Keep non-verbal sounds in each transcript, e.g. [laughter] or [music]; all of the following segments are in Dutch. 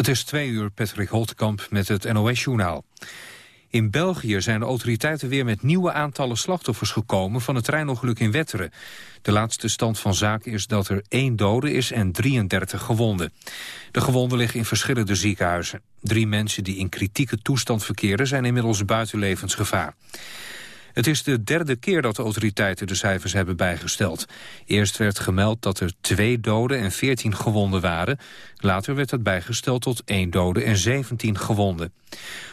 Het is twee uur, Patrick Holtkamp met het NOS-journaal. In België zijn de autoriteiten weer met nieuwe aantallen slachtoffers gekomen van het treinongeluk in Wetteren. De laatste stand van zaken is dat er één dode is en 33 gewonden. De gewonden liggen in verschillende ziekenhuizen. Drie mensen die in kritieke toestand verkeren zijn inmiddels buiten levensgevaar. Het is de derde keer dat de autoriteiten de cijfers hebben bijgesteld. Eerst werd gemeld dat er twee doden en 14 gewonden waren. Later werd dat bijgesteld tot één dode en 17 gewonden.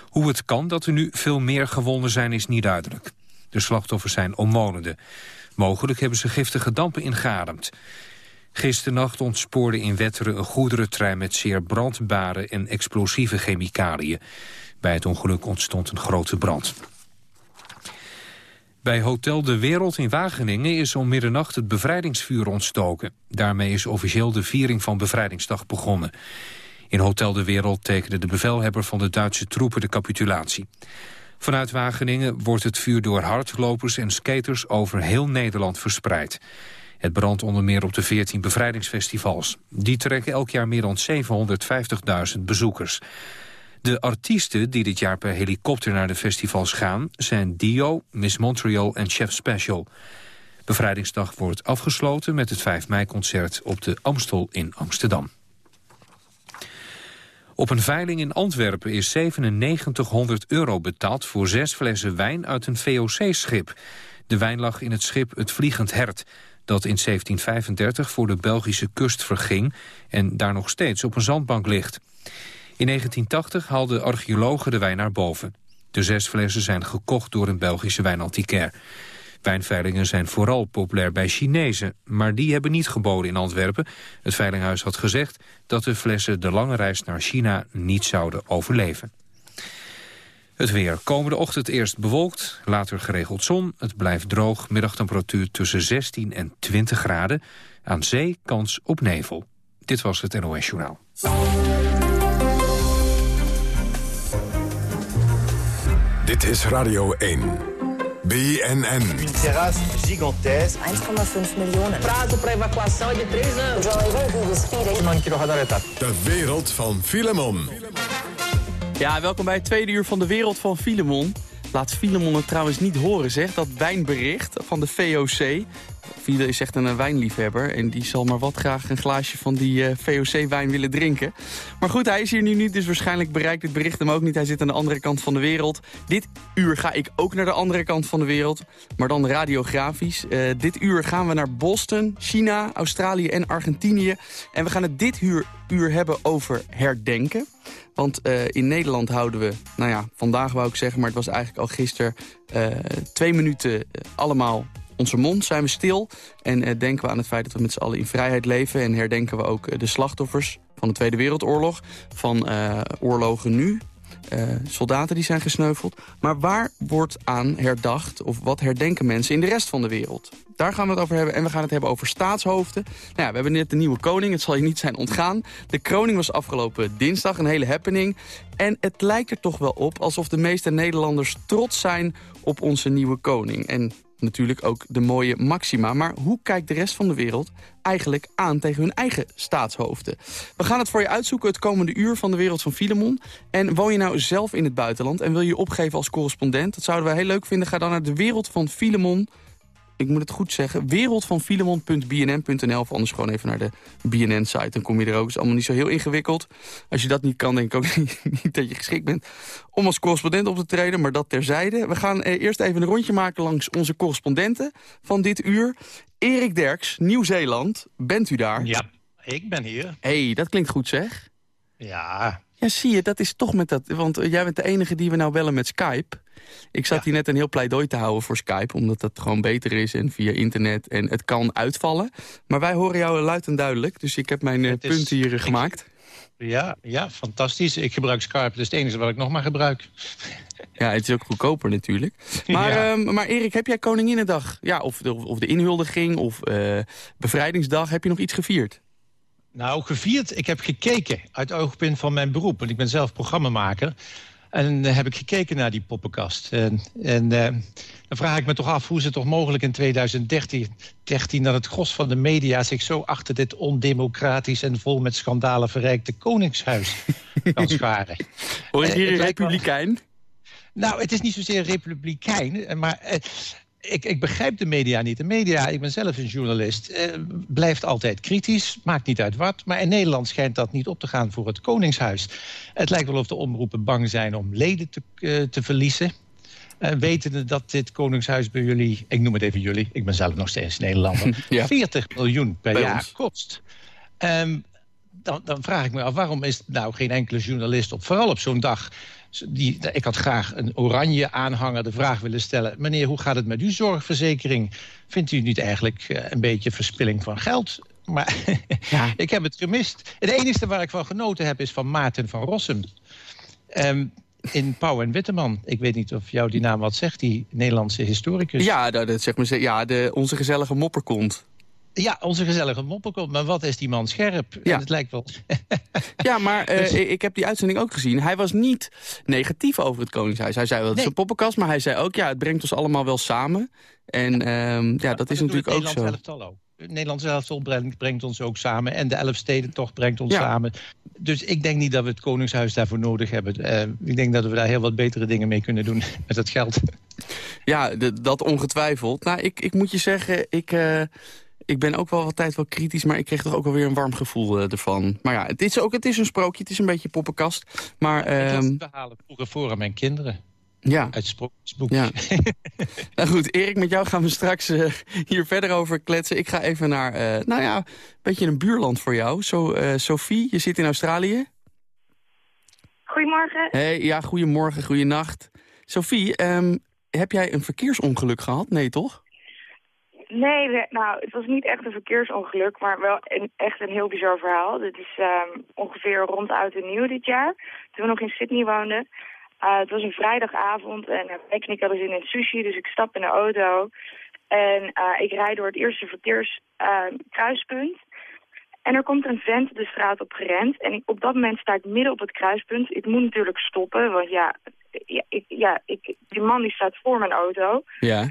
Hoe het kan dat er nu veel meer gewonden zijn is niet duidelijk. De slachtoffers zijn omwonenden. Mogelijk hebben ze giftige dampen ingeademd. Gisternacht ontspoorde in Wetteren een goederentrein met zeer brandbare en explosieve chemicaliën. Bij het ongeluk ontstond een grote brand. Bij Hotel De Wereld in Wageningen is om middernacht het bevrijdingsvuur ontstoken. Daarmee is officieel de viering van Bevrijdingsdag begonnen. In Hotel De Wereld tekende de bevelhebber van de Duitse troepen de capitulatie. Vanuit Wageningen wordt het vuur door hardlopers en skaters over heel Nederland verspreid. Het brandt onder meer op de 14 bevrijdingsfestivals. Die trekken elk jaar meer dan 750.000 bezoekers. De artiesten die dit jaar per helikopter naar de festivals gaan... zijn Dio, Miss Montreal en Chef Special. Bevrijdingsdag wordt afgesloten met het 5 mei-concert op de Amstel in Amsterdam. Op een veiling in Antwerpen is 9700 euro betaald voor zes flessen wijn uit een VOC-schip. De wijn lag in het schip Het Vliegend Hert, dat in 1735 voor de Belgische kust verging en daar nog steeds op een zandbank ligt. In 1980 haalden archeologen de wijn naar boven. De zes flessen zijn gekocht door een Belgische wijnantiquair. Wijnveilingen zijn vooral populair bij Chinezen, maar die hebben niet geboden in Antwerpen. Het veilinghuis had gezegd dat de flessen de lange reis naar China niet zouden overleven. Het weer. Komende ochtend eerst bewolkt, later geregeld zon. Het blijft droog, middagtemperatuur tussen 16 en 20 graden. Aan zee kans op nevel. Dit was het NOS Journaal. Dit is Radio 1. BNN. Een terrasse gigantesque. 1,5 miljoen. Prazo para evacuação é de 3 anos. De wereld van Filemon. Ja, welkom bij het tweede uur van de wereld van Filemon. Laat Filemon het trouwens niet horen, zeg. Dat wijnbericht van de VOC. Fiele is echt een wijnliefhebber en die zal maar wat graag een glaasje van die uh, VOC-wijn willen drinken. Maar goed, hij is hier nu niet, dus waarschijnlijk bereikt het bericht hem ook niet. Hij zit aan de andere kant van de wereld. Dit uur ga ik ook naar de andere kant van de wereld, maar dan radiografisch. Uh, dit uur gaan we naar Boston, China, Australië en Argentinië. En we gaan het dit uur, uur hebben over herdenken. Want in Nederland houden we, nou ja, vandaag wou ik zeggen... maar het was eigenlijk al gisteren... twee minuten allemaal onze mond, zijn we stil en uh, denken we aan het feit dat we met z'n allen in vrijheid leven... en herdenken we ook uh, de slachtoffers van de Tweede Wereldoorlog, van uh, oorlogen nu... soldaten die zijn gesneuveld. Maar waar wordt aan herdacht of wat herdenken mensen in de rest van de wereld? Daar gaan we het over hebben. En we gaan het hebben over staatshoofden. Nou ja, we hebben net de nieuwe koning. Het zal je niet zijn ontgaan. De kroning was afgelopen dinsdag, een hele happening. En het lijkt er toch wel op alsof de meeste Nederlanders trots zijn op onze nieuwe koning. En natuurlijk ook de mooie Maxima. Maar hoe kijkt de rest van de wereld eigenlijk aan tegen hun eigen staatshoofden? We gaan het voor je uitzoeken het komende uur van de wereld van Filemon. En woon je nou zelf in het buitenland en wil je je opgeven als correspondent? Dat zouden we heel leuk vinden. Ga dan naar de wereld van Filemon ik moet het goed zeggen, wereldvanfilemon.bnn.nl... of anders gewoon even naar de BNN-site. Dan kom je er ook. Het is allemaal niet zo heel ingewikkeld. Als je dat niet kan, denk ik ook [laughs] niet, dat je geschikt bent... om als correspondent op te treden, maar dat terzijde. We gaan eh, eerst even een rondje maken langs onze correspondenten van dit uur. Erik Derks, Nieuw-Zeeland. Bent u daar? Ja, ik ben hier. hey, dat klinkt goed zeg. Ja. Ja, zie je, dat is toch met dat... Want eh, jij bent de enige die we nou bellen met Skype... Ik zat hier net een heel pleidooi te houden voor Skype... omdat dat gewoon beter is en via internet en het kan uitvallen. Maar wij horen jou luid en duidelijk, dus ik heb mijn uh, punt hier eh, gemaakt. Ja, ja, fantastisch. Ik gebruik Skype, dat is het enige wat ik nog maar gebruik. [laughs] Ja, het is ook goedkoper natuurlijk. Maar, [laughs] ja. um, maar Erik, heb jij Koninginnedag? Ja, of, de, of de inhuldiging of uh, bevrijdingsdag, heb je nog iets gevierd? Nou, gevierd, ik heb gekeken uit oogpunt van mijn beroep. Want ik ben zelf programmamaker. En dan heb ik gekeken naar die poppenkast. En, en eh, dan vraag ik me toch af hoe is het toch mogelijk in 2013 13, dat het gros van de media zich zo achter dit ondemocratisch en vol met schandalen verrijkte koningshuis [laughs] kan scharen. Hoor je Eh, hier wel- republikein? Nou, het is niet zozeer republikein, eh, maar eh, ik, ik begrijp de media niet. De media, ik ben zelf een journalist, eh, blijft altijd kritisch, maakt niet uit wat. Maar in Nederland schijnt dat niet op te gaan voor het Koningshuis. Het lijkt wel of de omroepen bang zijn om leden te, eh, te verliezen. Eh, wetende dat dit Koningshuis bij jullie, ik noem het even jullie, ik ben zelf nog steeds Nederlander, [laughs] Ja. 40 miljoen per Bij jaar ons. kost. Ehm, dan, dan vraag ik me af, waarom is nou geen enkele journalist op, vooral op zo'n dag... Die, ik had graag een oranje aanhanger de vraag willen stellen... meneer, hoe gaat het met uw zorgverzekering? Vindt u niet eigenlijk eh, een beetje verspilling van geld? Maar [laughs] Ja. ik heb het gemist. Het enige waar ik van genoten heb is van Maarten van Rossum. Ehm, in Pauw en Witteman. Ik weet niet of jou die naam wat zegt, die Nederlandse historicus. Ja, dat, dat zeg maar, ja de, onze gezellige mopperkont. Ja, onze gezellige mopperkop. Maar wat is die man scherp? Ja. En het lijkt wel... [laughs] Ja, maar eh, Dus- ik heb die uitzending ook gezien. Hij was niet negatief over het Koningshuis. Hij zei wel, het is een poppenkast, maar hij zei ook... ja, het brengt ons allemaal wel samen. En ehm, ja, dat is natuurlijk ook zo. Nederlands elftal brengt, brengt ons ook samen. En de Elfstedentocht brengt ons Ja. samen. Dus ik denk niet dat we het Koningshuis daarvoor nodig hebben. Eh, ik denk dat we daar heel wat betere dingen mee kunnen doen [laughs] met het geld. Ja, dat ongetwijfeld. Nou, ik, ik moet je zeggen, ik, eh, ik ben ook wel wat tijd wel kritisch... maar ik kreeg toch ook wel weer een warm gevoel eh, ervan. Maar ja, het is, ook, het is een sprookje, het is een beetje poppenkast. Maar ik las ehm, de verhalen vroeger voor aan mijn kinderen. ja, Uit sprookjesboek. Ja. [laughs] nou goed, Erik, met jou gaan we straks eh, hier verder over kletsen. Ik ga even naar, eh, nou ja, een beetje een buurland voor jou. Zo, eh, Sophie, je zit in Australië. Goedemorgen. Hey, ja, goedemorgen, goedenacht. Sophie, ehm, heb jij een verkeersongeluk gehad? Nee, toch? Nee, nou, het was niet echt een verkeersongeluk, maar wel een, echt een heel bizar verhaal. Dit is ehm, ongeveer rond oud en nieuw dit jaar, toen we nog in Sydney woonden. Uh, het was een vrijdagavond en Beck en ik hadden zin in sushi, dus ik stap in de auto. En uh, ik rijd door het eerste verkeerskruispunt. en er komt een vent de straat op gerend. En ik, op dat moment sta ik midden op het kruispunt. Ik moet natuurlijk stoppen, want ja, ja, ik, ja ik, die man die staat voor mijn auto. Ja.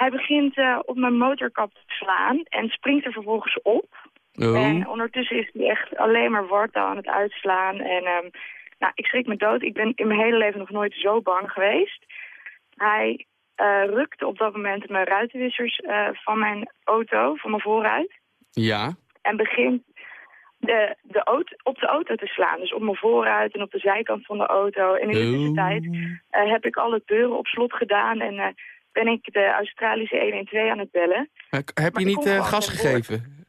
Hij begint uh, op mijn motorkap te slaan en springt er vervolgens op. Oh. En ondertussen is hij echt alleen maar wortel aan het uitslaan. En um, nou, ik schrik me dood. Ik ben in mijn hele leven nog nooit zo bang geweest. Hij uh, rukte op dat moment mijn ruitenwissers uh, van mijn auto, van mijn voorruit. Ja. En begint de, de auto, op de auto te slaan. Dus op mijn voorruit en op de zijkant van de auto. En in de Oh. tussentijd uh, heb ik alle deuren op slot gedaan en ben ik de Australische 112 aan het bellen. Maar heb Maar je niet uh, gewoon gas gegeven?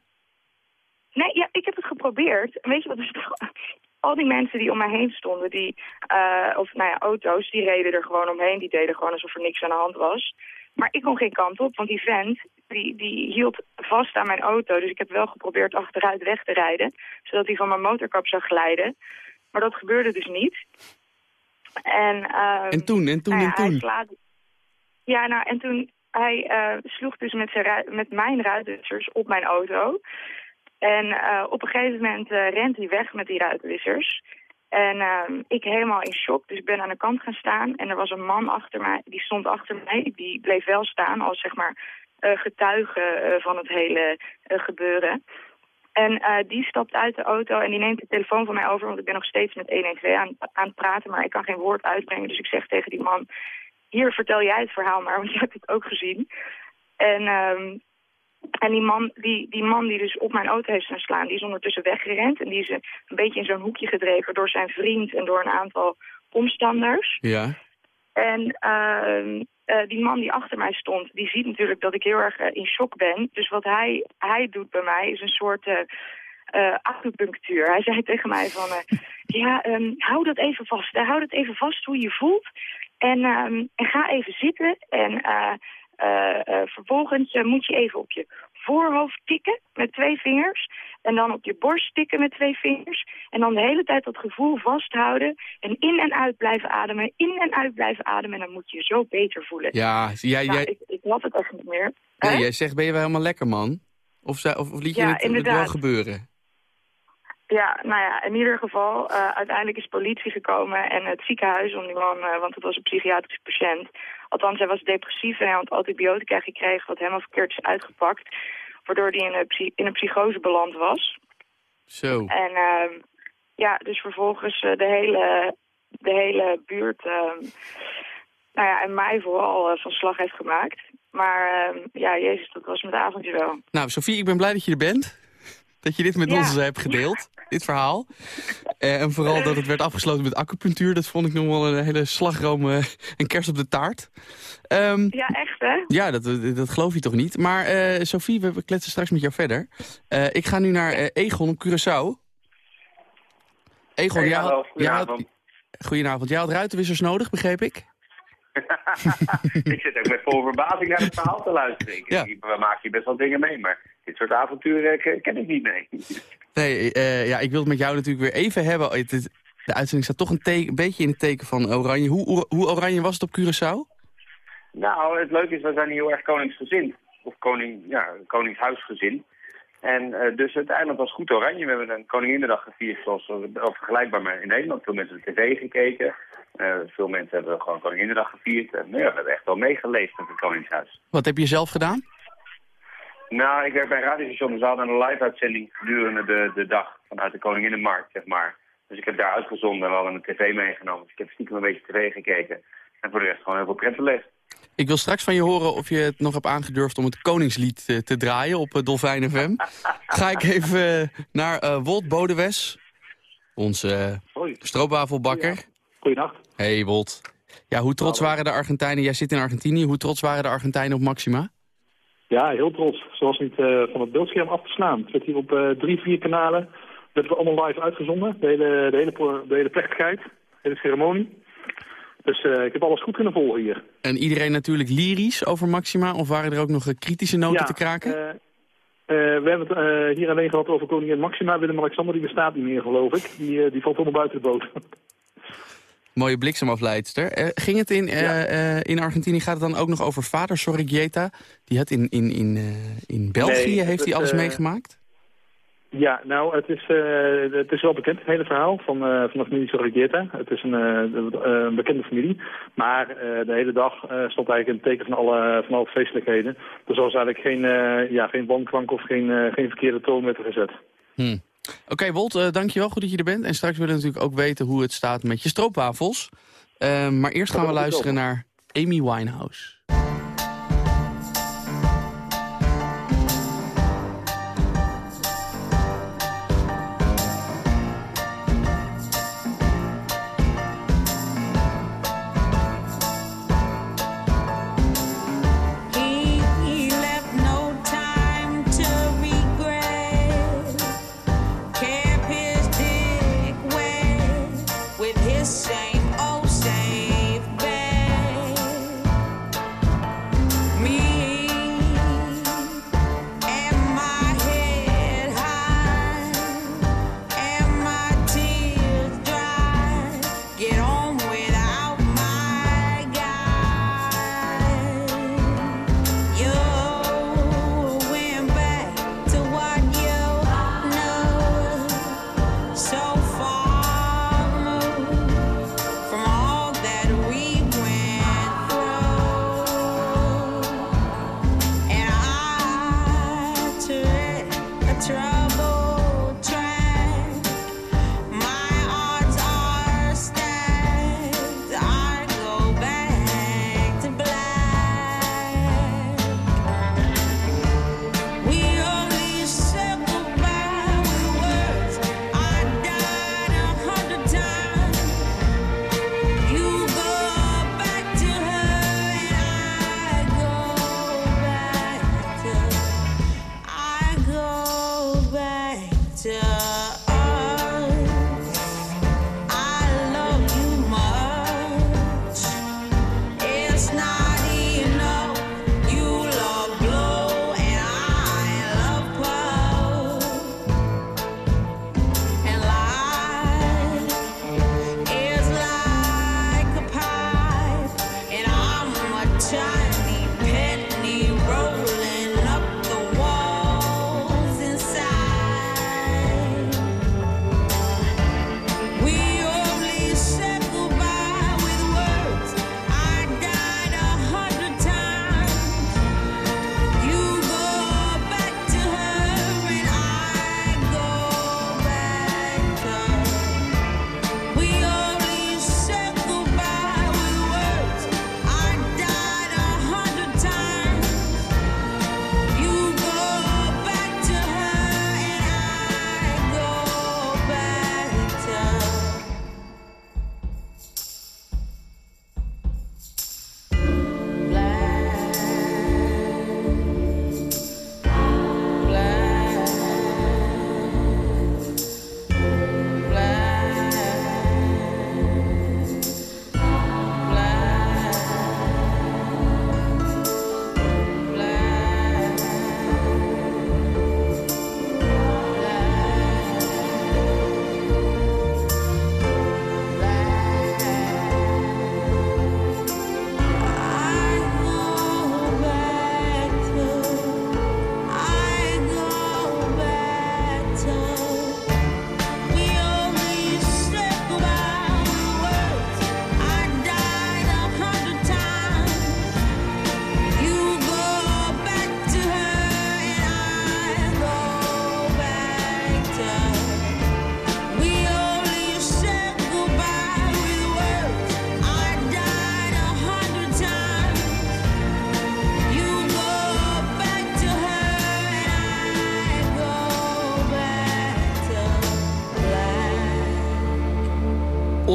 Nee, ja, ik heb het geprobeerd. Weet je wat is het? [laughs] Al die mensen die om mij heen stonden, die, uh, of nou ja, auto's, die reden er gewoon omheen. Die deden gewoon alsof er niks aan de hand was. Maar ik kon geen kant op, want die vent, die, die hield vast aan mijn auto. Dus ik heb wel geprobeerd achteruit weg te rijden, zodat hij van mijn motorkap zou glijden. Maar dat gebeurde dus niet. En, um, en toen, en toen, nou ja, en toen? Hij slaat... Ja, nou, en toen, hij uh, sloeg dus met, zijn met mijn ruitwissers op mijn auto. En uh, op een gegeven moment uh, rent hij weg met die ruitwissers. En uh, ik helemaal in shock, dus ik ben aan de kant gaan staan. En er was een man achter mij, die stond achter mij. Die bleef wel staan als zeg maar getuige van het hele gebeuren. En die stapt uit de auto en die neemt de telefoon van mij over. Want ik ben nog steeds met 112 aan, aan het praten, maar ik kan geen woord uitbrengen. Dus ik zeg tegen die man, hier vertel jij het verhaal maar, want je hebt het ook gezien. En... Uh, en die man die, die man die dus op mijn auto heeft gaan slaan, die is ondertussen weggerend. En die is een, een beetje in zo'n hoekje gedreven door zijn vriend en door een aantal omstanders. Ja. En uh, uh, die man die achter mij stond, die ziet natuurlijk dat ik heel erg uh, in shock ben. Dus wat hij, hij doet bij mij is een soort uh, acupunctuur. Hij zei tegen mij van, [laughs] ja, um, hou dat even vast. Hou dat even vast hoe je voelt. En, um, en ga even zitten en... Uh, uh, vervolgens uh, moet je even op je voorhoofd tikken met twee vingers. En dan op je borst tikken met twee vingers. En dan de hele tijd dat gevoel vasthouden. En in en uit blijven ademen. In en uit blijven ademen. En dan moet je je zo beter voelen. Ja, jij... Nou, jij... ik, ik had het echt niet meer. Nee, jij zegt, ben je wel helemaal lekker, man? Of, of, of liet je ja, het, het, wel gebeuren? Ja, nou ja, in ieder geval, uh, uiteindelijk is politie gekomen en het ziekenhuis om die man, uh, want het was een psychiatrische patiënt. Althans, hij was depressief en hij had antibiotica gekregen wat helemaal verkeerd is uitgepakt. Waardoor hij in een, in een psychose beland was. Zo. En uh, ja, dus vervolgens de, hele, de hele buurt, ehm, nou ja, en mij vooral van slag heeft gemaakt. Maar ehm, ja, jezus, dat was met avondje wel. Nou, Sofie, ik ben blij dat je er bent. Dat je dit met ons hebt gedeeld, dit verhaal. Uh, en vooral dat het werd afgesloten met acupunctuur. Dat vond ik nog wel een hele slagroom uh, en kerst op de taart. Um, ja, echt hè? Ja, dat, dat geloof je toch niet. Maar uh, Sophie, we kletsen straks met jou verder. ik ga nu naar Egon op Curaçao. Egon, hey, jij, hallo, had, jij had, goedenavond. Jij had ruitenwissers nodig, begreep ik? [laughs] ik zit ook met vol verbazing naar het verhaal te luisteren. Ik, Ja. We maken hier best wel dingen mee, maar dit soort avonturen eh, ken ik niet mee. [laughs] Nee, eh, ja, ik wil het met jou natuurlijk weer even hebben. Het, de uitzending staat toch een, teken- een beetje in het teken van oranje. Hoe, hoe, oranje was het op Curaçao? Nou, het leuke is, we zijn heel erg koningsgezind. Of koning, ja, koningshuisgezind. En eh, dus het eiland was goed oranje. We hebben een Koninginnedag gevierd, zoals of vergelijkbaar maar in Nederland. Veel mensen hebben tv gekeken. Veel mensen hebben gewoon Koninginnedag gevierd. En nou ja, we hebben echt wel meegeleefd met het Koningshuis. Wat heb je zelf gedaan? Nou, ik werk bij een radiostation, dus we hadden een live-uitzending gedurende de, de dag vanuit de Koninginnenmarkt, zeg maar. Dus ik heb daar uitgezonden en we hadden een tv meegenomen. Dus ik heb stiekem een beetje tv gekeken. En voor de rest gewoon heel veel pret beleefd. Ik wil straks van je horen of je het nog hebt aangedurfd om het Koningslied eh, te draaien op eh, Dolfijn FM. [laughs] Ga ik even eh, naar eh, Wolt Bodewes, onze stroopwafelbakker. Goedenacht. Hey Wolt. Ja, hoe trots waren de Argentijnen? Jij zit in Argentinië. Hoe trots waren de Argentijnen op Maxima? Ja, heel trots. Zoals niet eh, van het beeldscherm af te slaan. Het werd hier op eh, drie, vier kanalen. werd we allemaal live uitgezonden. De hele, de hele, de hele plechtigheid. De hele ceremonie. Dus eh, ik heb alles goed kunnen volgen hier. En iedereen natuurlijk lyrisch over Maxima? Of waren er ook nog kritische noten Ja, te kraken? we hebben het hier alleen gehad over koningin Maxima. Willem-Alexander, die bestaat niet meer, geloof ik. Die, die valt helemaal buiten de boot. [laughs] Mooie bliksemafleidster. Eh, ging het in, eh, eh, in Argentinië, gaat het dan ook nog over vader Sorrigieta? Die had in, in, in, in België, Nee, heeft hij alles meegemaakt? Ja, nou, het is, het is wel bekend, het hele verhaal van, van de familie Sorrigieta. Het is een, een bekende familie. Maar de hele dag stond eigenlijk in het teken van alle, van alle feestelijkheden. Dus er was eigenlijk geen, ja, geen wanklank of geen, geen verkeerde toon werd er gezet. Oké, Wolt, eh, dankjewel. Goed dat je er bent. En straks willen we natuurlijk ook weten hoe het staat met je stroopwafels. Eh, maar eerst gaan we luisteren naar Amy Winehouse.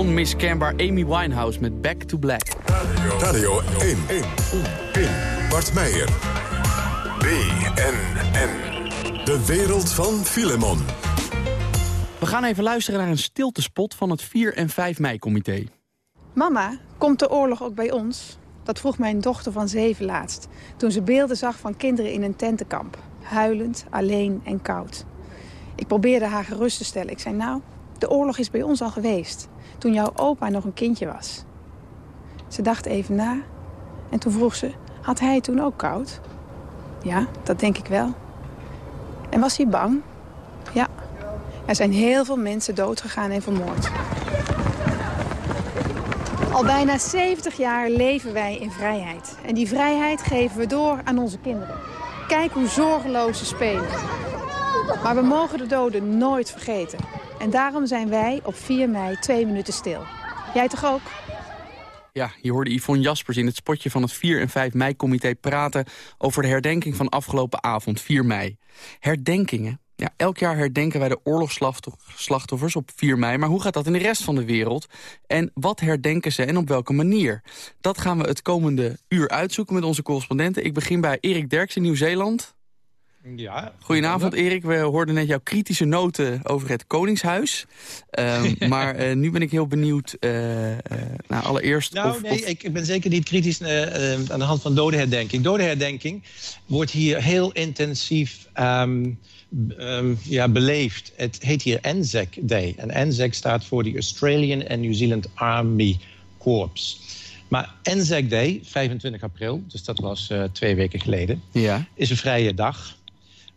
Onmiskenbaar Amy Winehouse met Back to Black. Radio 1. 1. 1. Bart Meijer. BNN. De wereld van Filemon. We gaan even luisteren naar een stiltespot van het 4 en 5 mei-comité. Mama, komt de oorlog ook bij ons? Dat vroeg mijn dochter van zeven laatst. Toen ze beelden zag van kinderen in een tentenkamp. Huilend, alleen en koud. Ik probeerde haar gerust te stellen. Ik zei, nou, de oorlog is bij ons al geweest. Toen jouw opa nog een kindje was. Ze dacht even na. En toen vroeg ze, had hij toen ook koud? Ja, dat denk ik wel. En was hij bang? Ja. Er zijn heel veel mensen doodgegaan en vermoord. Al bijna 70 jaar leven wij in vrijheid. En die vrijheid geven we door aan onze kinderen. Kijk hoe zorgeloos ze spelen. Maar we mogen de doden nooit vergeten. En daarom zijn wij op 4 mei twee minuten stil. Jij toch ook? Ja, je hoorde Yvonne Jaspers in het spotje van het 4 en 5 mei-comité praten... over de herdenking van afgelopen avond, 4 mei. Herdenkingen. Ja, elk jaar herdenken wij de oorlogsslachtoffers op 4 mei. Maar hoe gaat dat in de rest van de wereld? En wat herdenken ze en op welke manier? Dat gaan we het komende uur uitzoeken met onze correspondenten. Ik begin bij Erik Derks in Nieuw-Zeeland. Ja. Goedenavond Erik, we hoorden net jouw kritische noten over het Koningshuis. Ehm, [laughs] maar eh, nu ben ik heel benieuwd, eh, eh, nou allereerst... Nou, of, nee, of- Ik, ben zeker niet kritisch eh, eh, aan de hand van dodenherdenking. Dodenherdenking wordt hier heel intensief ehm, ehm, ja, beleefd. Het heet hier ANZAC Day. En ANZAC staat voor de Australian and New Zealand Army Corps. Maar ANZAC Day, 25 april, dus dat was twee weken geleden, ja. is een vrije dag.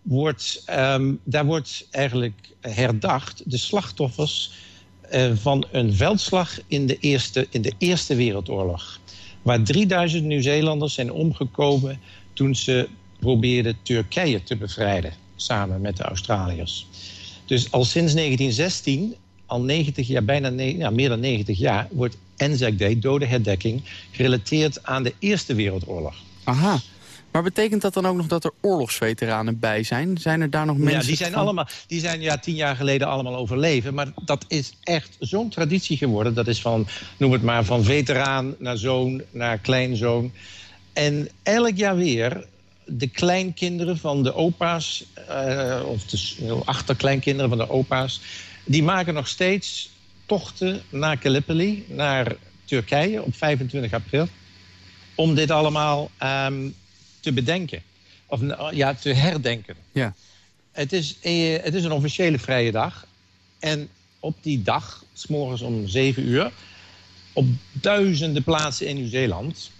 Wordt, ehm, daar wordt eigenlijk herdacht de slachtoffers eh, van een veldslag in de, eerste, in de Eerste Wereldoorlog. Waar 3000 Nieuw-Zeelanders zijn omgekomen toen ze probeerden Turkije te bevrijden. Samen met de Australiërs. Dus al sinds 1916, al 90 jaar, bijna ja, meer dan 90 jaar, wordt Anzac Day, dodenherdenking, gerelateerd aan de Eerste Wereldoorlog. Aha. Maar betekent dat dan ook nog dat er oorlogsveteranen bij zijn? Zijn er daar nog mensen Ja, die zijn, van- allemaal, die zijn ja, tien jaar geleden allemaal overleven. Maar dat is echt zo'n traditie geworden. Dat is van, noem het maar, van veteraan naar zoon naar kleinzoon. En elk jaar weer de kleinkinderen van de opa's... eh, of de achterkleinkinderen van de opa's... die maken nog steeds tochten naar Gallipoli, naar Turkije op 25 april... om dit allemaal ehm, te bedenken. Of nou, ja, te herdenken. Ja. Het is, eh, het is een officiële vrije dag. En op die dag, s morgens om 7 uur, op duizenden plaatsen in Nieuw-Zeeland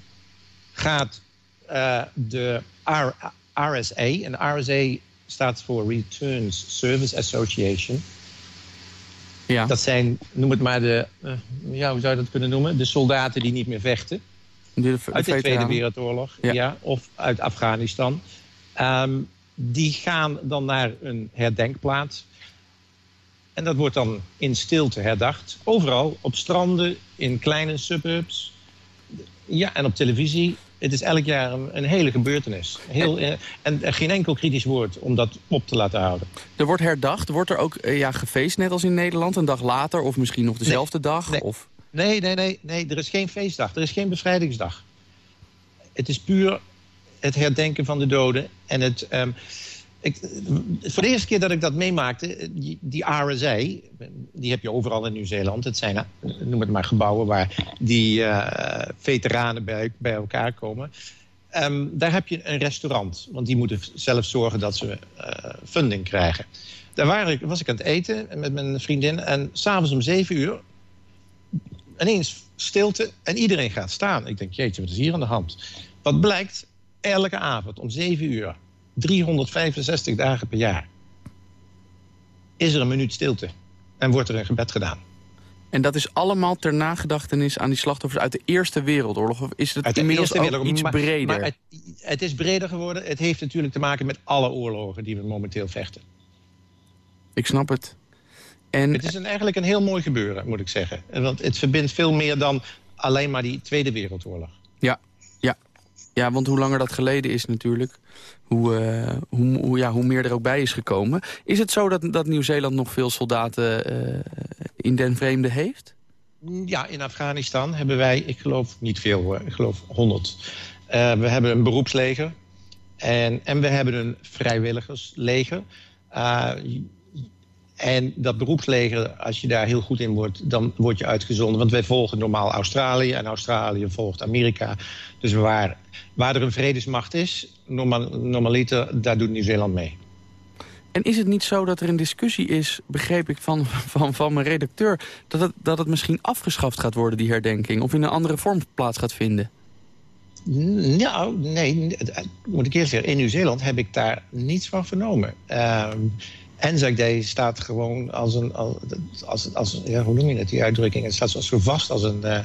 gaat eh, de R- RSA, en RSA staat voor Returns Service Association. Ja. Dat zijn, noem het maar de, eh, ja, hoe zou je dat kunnen noemen? De soldaten die niet meer vechten. De, de Uit de Tweede. Wereldoorlog, Ja. ja. of uit Afghanistan. Ehm, die gaan dan naar een herdenkplaats. En dat wordt dan in stilte herdacht. Overal, op stranden, in kleine suburbs. Ja, en op televisie. Het is elk jaar een, een hele gebeurtenis. Heel, eh, en geen enkel kritisch woord om dat op te laten houden. Er wordt herdacht. Wordt er ook eh, ja, gefeest, net als in Nederland, een dag later? Of misschien nog dezelfde dag? Nee. Of... Nee, nee, nee, nee, er is geen feestdag. Er is geen bevrijdingsdag. Het is puur het herdenken van de doden. En het, ehm, ik, voor de eerste keer dat ik dat meemaakte, eh, die, die die heb je overal in Nieuw-Zeeland. Het zijn, eh, noem het maar, gebouwen waar die eh, veteranen bij, bij elkaar komen. Ehm, daar heb je een restaurant, want die moeten zelf zorgen dat ze funding krijgen. Daar was ik aan het eten met mijn vriendin en s'avonds om zeven uur ineens stilte en iedereen gaat staan. Ik denk, jeetje, wat is hier aan de hand? Wat blijkt, elke avond om 7 uur, 365 dagen per jaar, is er een minuut stilte. En wordt er een gebed gedaan. En dat is allemaal ter nagedachtenis aan die slachtoffers uit de Eerste Wereldoorlog? Of is het Uit de inmiddels ook iets maar- breder? Maar het, het is breder geworden. Het heeft natuurlijk te maken met alle oorlogen die we momenteel vechten. Ik snap het. En Het is een, eigenlijk een heel mooi gebeuren, moet ik zeggen. Want het verbindt veel meer dan alleen maar die Tweede Wereldoorlog. Ja, ja. ja, want hoe langer dat geleden is natuurlijk... Hoe, eh, hoe, hoe, ja, hoe meer er ook bij is gekomen. Is het zo dat, dat Nieuw-Zeeland nog veel soldaten eh, in den vreemde heeft? Ja, in Afghanistan hebben wij, ik geloof niet veel ik geloof 100. Eh, we hebben een beroepsleger en, en we hebben een vrijwilligersleger. En dat beroepsleger, als je daar heel goed in wordt, dan word je uitgezonden. Want wij volgen normaal Australië en Australië volgt Amerika. Dus waar, waar er een vredesmacht is, normaal, normaliter, daar doet Nieuw-Zeeland mee. En is het niet zo dat er een discussie is, begreep ik van, van, van mijn redacteur... Dat het, dat het misschien afgeschaft gaat worden, die herdenking... of in een andere vorm plaats gaat vinden? Nou, nee, moet ik eerst zeggen. In Nieuw-Zeeland heb ik daar niets van vernomen. Uh, Anzac Day staat gewoon als een... Als, als, als, ja, hoe noem je het, die uitdrukking? Het staat zo vast als een... Uh,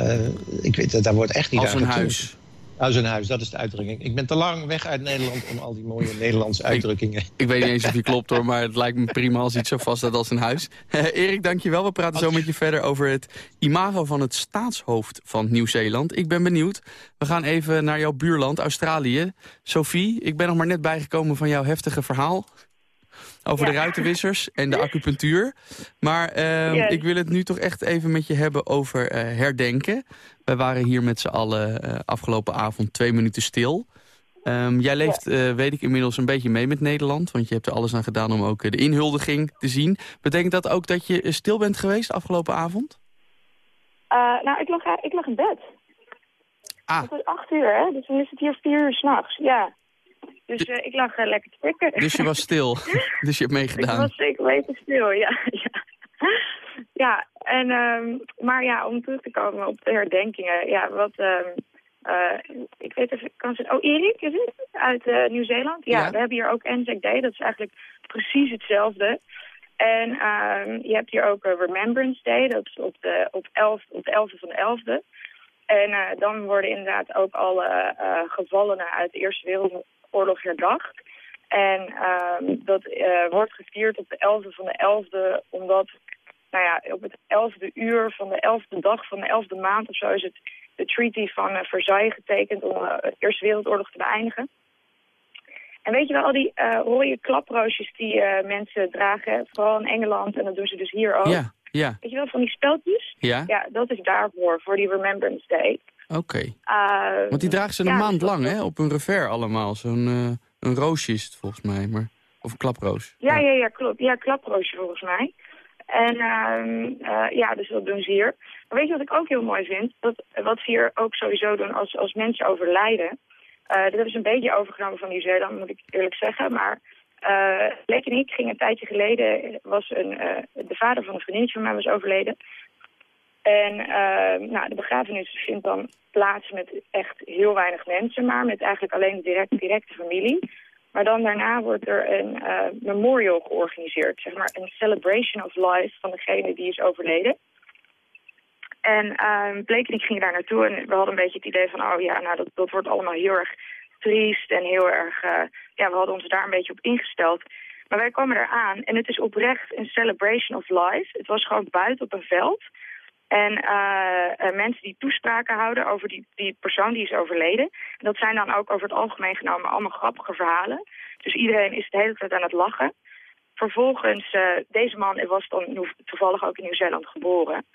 uh, ik weet, daar wordt echt niet Als aan een huis. Als een huis, dat is de uitdrukking. Ik ben te lang weg uit Nederland om al die mooie Nederlandse uitdrukkingen. Ik weet niet eens of die klopt hoor, maar het lijkt me prima als iets zo vast staat als een huis. Eh, [laughs] Erik, dankjewel. We praten zo met je verder over het imago van het staatshoofd van Nieuw-Zeeland. Ik ben benieuwd. We gaan even naar jouw buurland, Australië. Sophie, ik ben nog maar net bijgekomen van jouw heftige verhaal. Over de ruitenwissers en de acupunctuur. Maar eh, Ja. ik wil het nu toch echt even met je hebben over eh, herdenken. Wij waren hier met z'n allen eh, afgelopen avond twee minuten stil. Ehm, jij leeft, eh, weet ik, inmiddels een beetje mee met Nederland. Want je hebt er alles aan gedaan om ook de inhuldiging te zien. Betekent dat ook dat je stil bent geweest afgelopen avond? Nou, ik lag, ik lag in bed. Ah. Het was acht uur, hè? Dus dan is het hier vier uur s'nachts. Ja. Dus eh, ik lag eh, lekker te pikken. Dus je was stil. [laughs] dus je hebt Ik meegedaan. was zeker weten stil, ja. [laughs] ja. Ja, en, ehm, maar ja, om terug te komen op de herdenkingen. Ja, wat, eh, ik weet even, kan ze, oh Erik is het? Uit Nieuw-Zeeland? Ja, Ja. we hebben hier ook Anzac Day. Dat is eigenlijk precies hetzelfde. En ehm, je hebt hier ook Remembrance Day. Dat is op de, op 11, op de 11e van de 11e. En dan worden inderdaad ook alle gevallenen uit de Eerste Wereldoorlog herdacht. En ehm, dat eh, wordt gevierd op de 11e van de 11e, omdat nou ja, op het 11e uur van de 11e dag van de 11e maand of zo is het de Treaty van eh, Versailles getekend om eh, de Eerste Wereldoorlog te beëindigen. En weet je wel, al die rode klaproosjes die mensen dragen, vooral in Engeland, en dat doen ze dus hier ook. Ja, ja, Weet je wel, van die speltjes? ja. Ja, dat is daarvoor, voor die Remembrance Day. Oké. Eh, Want die dragen ze een ja, maand dus lang, hè? Op een revers allemaal. Zo'n eh, een roosje is het volgens mij. Maar, of een klaproos. Ja, ja, ja, klopt. Ja, klaproosje volgens mij. En ehm, eh, ja, dus dat doen ze hier. Maar weet je wat ik ook heel mooi vind? Dat, wat ze hier ook sowieso doen als, als mensen overlijden. dat hebben ze een beetje overgenomen van Nieuw-Zeeland, moet ik eerlijk zeggen. Maar eh Lek en ik gingen een tijdje geleden, was een, de vader van een vriendinnetje van mij was overleden. En eh, nou, de begrafenis vindt dan plaats met echt heel weinig mensen, maar met eigenlijk alleen direct, directe familie. Maar dan daarna wordt er een eh, memorial georganiseerd, zeg maar een celebration of life van degene die is overleden. En ehm Blake en ik gingen daar naartoe en we hadden een beetje het idee van, oh ja, nou dat, dat wordt allemaal heel erg triest en heel erg, eh, ja, we hadden ons daar een beetje op ingesteld. Maar wij kwamen daar aan en het is oprecht een celebration of life. Het was gewoon buiten op een veld. En eh, eh, mensen die toespraken houden over die, die persoon die is overleden. En dat zijn dan ook over het algemeen genomen allemaal grappige verhalen. Dus iedereen is de hele tijd aan het lachen. Vervolgens, eh, deze man was dan toevallig ook in Nieuw-Zeeland geboren.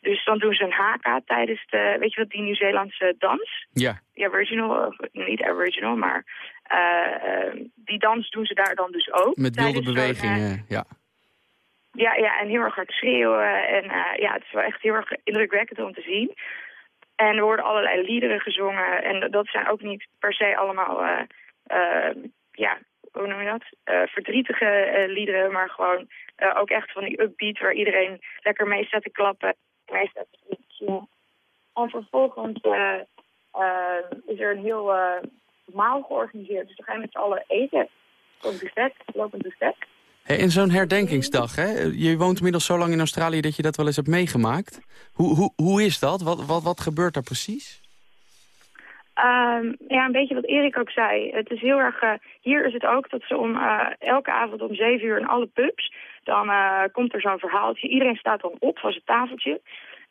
Dus dan doen ze een haka tijdens de, weet je wat, die Nieuw-Zeelandse dans? Ja. Die Aboriginal, of niet Aboriginal, maar die dans doen ze daar dan dus ook. Met wilde bewegingen, ja. Ja, ja, en heel erg hard schreeuwen. En eh, ja, het is wel echt heel erg indrukwekkend om te zien. En er worden allerlei liederen gezongen. En dat zijn ook niet per se allemaal, eh, eh, ja, hoe noem je dat? Verdrietige liederen, maar gewoon ook echt van die upbeat waar iedereen lekker mee staat te klappen. Mee staat te zingen. En vervolgens is er een heel maal georganiseerd. Dus dan ga je met z'n allen eten. Op buffet, lopend buffet. En zo'n herdenkingsdag, hè? Je woont inmiddels zo lang in Australië dat je dat wel eens hebt meegemaakt. Hoe, hoe, hoe is dat? Wat, wat, wat gebeurt daar precies? Ehm, ja, een beetje wat Erik ook zei. Het is heel erg. eh, hier is het ook dat ze om eh, elke avond om zeven uur in alle pubs. Dan eh, komt er zo'n verhaaltje. Iedereen staat dan op van zijn tafeltje.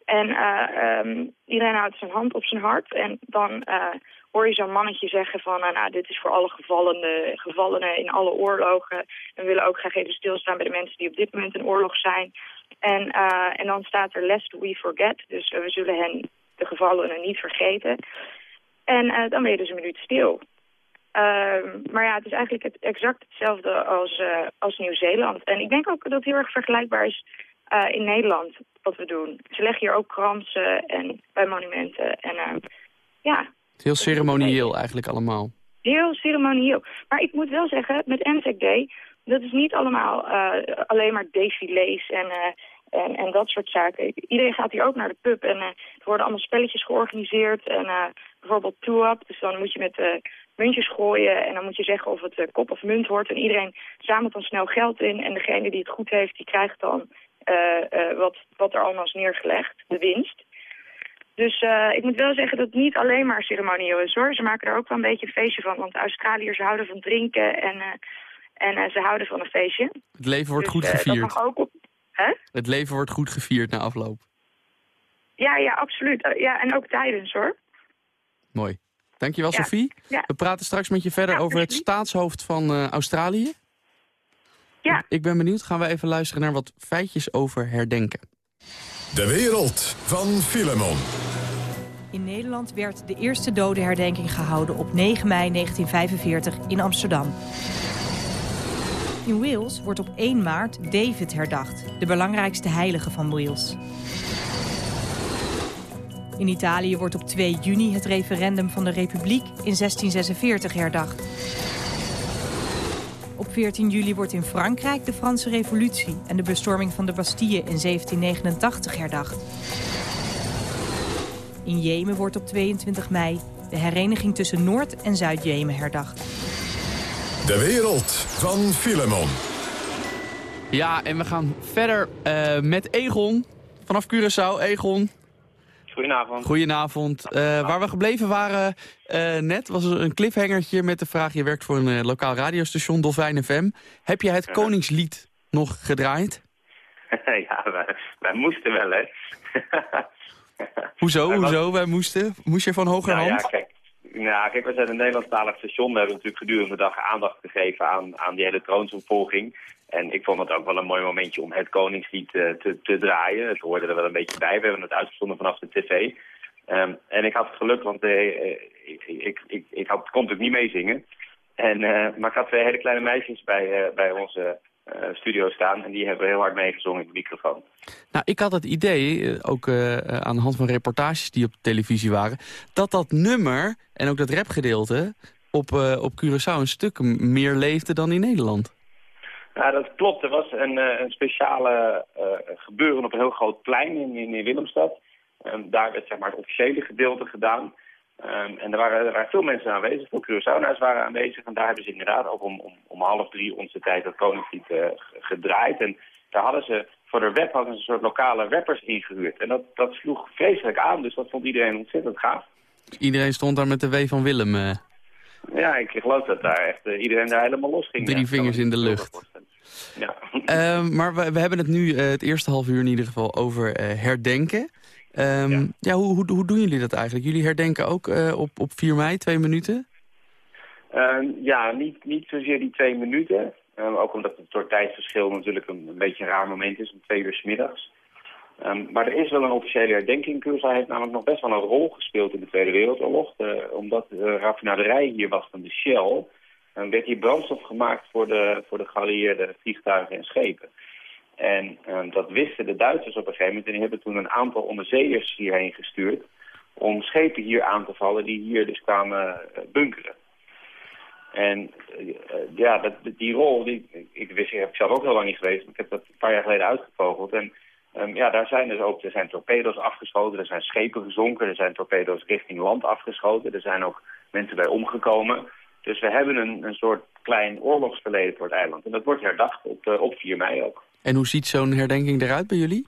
En eh, ehm, iedereen houdt zijn hand op zijn hart. En dan eh, hoor je zo'n mannetje zeggen van... eh, nou, dit is voor alle gevallenen, gevallenen in alle oorlogen. En we willen ook graag even stilstaan bij de mensen die op dit moment in oorlog zijn. En, eh, en dan staat er lest we forget. Dus we zullen hen, de gevallenen, niet vergeten. En dan ben je dus een minuut stil. Ehm, maar ja, het is eigenlijk het, exact hetzelfde als, als Nieuw-Zeeland. En ik denk ook dat het heel erg vergelijkbaar is eh, in Nederland wat we doen. Ze leggen hier ook kransen en, bij monumenten. En eh, ja, heel ceremonieel eigenlijk allemaal. heel ceremonieel. Maar ik moet wel zeggen, met Anzac Day, dat is niet allemaal eh, alleen maar défilés en, en, en dat soort zaken. Iedereen gaat hier ook naar de pub en er worden allemaal spelletjes georganiseerd. En bijvoorbeeld two-up, dus dan moet je met muntjes gooien en dan moet je zeggen of het kop of munt wordt. En iedereen zamelt dan snel geld in en degene die het goed heeft, die krijgt dan wat, wat er allemaal is neergelegd, de winst. Dus eh, ik moet wel zeggen dat het niet alleen maar ceremonieel is hoor. Ze maken er ook wel een beetje een feestje van. Want Australiërs houden van drinken en, eh, en eh, ze houden van een feestje. Het leven wordt Dus, goed eh, gevierd. dat mag ook op... Het leven wordt goed gevierd na afloop. Ja, ja, absoluut. Eh, ja, en ook tijdens hoor. Mooi. Dankjewel. Sophie. Ja. We praten straks met je verder Ja, over het staatshoofd van eh, Australië. Ja. Ik ben benieuwd. Gaan we even luisteren naar wat feitjes over herdenken. De wereld van Filemon. In Nederland werd de eerste dodenherdenking gehouden op 9 mei 1945 in Amsterdam. In Wales wordt op 1 maart David herdacht, de belangrijkste heilige van Wales. In Italië wordt op 2 juni het referendum van de Republiek in 1646 herdacht. Op 14 juli wordt in Frankrijk de Franse Revolutie en de bestorming van de Bastille in 1789 herdacht. In Jemen wordt op 22 mei de hereniging tussen Noord- en Zuid-Jemen herdacht. De wereld van Filemon. Ja, en we gaan verder eh, met Egon vanaf Curaçao. Egon, Goedenavond. goedenavond. Eh, waar we gebleven waren eh, net was er een cliffhangertje met de vraag... je werkt voor een eh, lokaal radiostation, Dolfijn FM. Heb je het Koningslied nog gedraaid? [laughs] ja, wij, wij moesten wel, hè. Hoezo, hoezo? Wij moesten? Moest je van hogerhand? Nou ja, kijk. Nou, kijk, we zijn een Nederlandstalig station. We hebben natuurlijk gedurende de dag aandacht gegeven aan, aan die hele troonsopvolging. En ik vond het ook wel een mooi momentje om het Koningslied eh, te, te draaien. Het hoorde er wel een beetje bij. We hebben het uitgezonden vanaf de tv. Ehm, en ik had het geluk, want eh, eh, ik, ik, ik, ik had, kon natuurlijk niet meezingen. En, maar ik had twee hele kleine meisjes bij, bij onze studio staan. En die hebben heel hard meegezongen in de microfoon. Nou, ik had het idee, ook aan de hand van reportages die op televisie waren... dat dat nummer en ook dat rapgedeelte op, op Curaçao een stuk meer leefde dan in Nederland. Ja, dat klopt. Er was een, eh, een speciale eh, gebeuren op een heel groot plein in, in, Willemstad. Ehm, daar werd zeg maar, het officiële gedeelte gedaan. Ehm, en er waren, er waren veel mensen aanwezig, veel Curaçaonaars waren aanwezig. En daar hebben ze inderdaad ook om, om, om half drie onze tijd dat Koningslied eh, gedraaid. En daar hadden ze, voor de web hadden ze een soort lokale rappers ingehuurd. En dat, dat sloeg vreselijk aan, dus dat vond iedereen ontzettend gaaf. Iedereen stond daar met de W van Willem. eh, Ja, ik geloof dat daar echt eh, iedereen daar helemaal los ging. Drie Ja, vingers in de lucht. Ja. [laughs] Ehm, maar we, we hebben het nu eh, het eerste half uur in ieder geval over eh, herdenken. Ehm, ja. hoe, hoe, hoe doen jullie dat eigenlijk? Jullie herdenken ook op, op 4 mei, twee minuten? Ehm, ja, niet, niet zozeer die twee minuten. Ook omdat het door tijdsverschil natuurlijk een, een beetje een raar moment is, om twee uur 's middags. Ehm, maar er is wel een officiële herdenking. Curaçao heeft namelijk nog best wel een rol gespeeld in de Tweede Wereldoorlog. Omdat de raffinaderij hier was van de Shell, eh, werd hier brandstof gemaakt voor de, voor de geallieerde vliegtuigen en schepen. En ehm, dat wisten de Duitsers op een gegeven moment en die hebben toen een aantal onderzeeërs hierheen gestuurd om schepen hier aan te vallen die hier dus kwamen eh, bunkeren. En eh, ja, dat, die rol, die, ik wist, ik heb zelf ook heel lang niet geweest, maar ik heb dat een paar jaar geleden uitgevogeld. En ehm, ja, daar zijn dus ook, er zijn torpedo's afgeschoten, er zijn schepen gezonken, er zijn torpedo's richting land afgeschoten, er zijn ook mensen bij omgekomen. Dus we hebben een, een soort klein oorlogsverleden voor het eiland. En dat wordt herdacht op, eh, op 4 mei ook. En hoe ziet zo'n herdenking eruit bij jullie?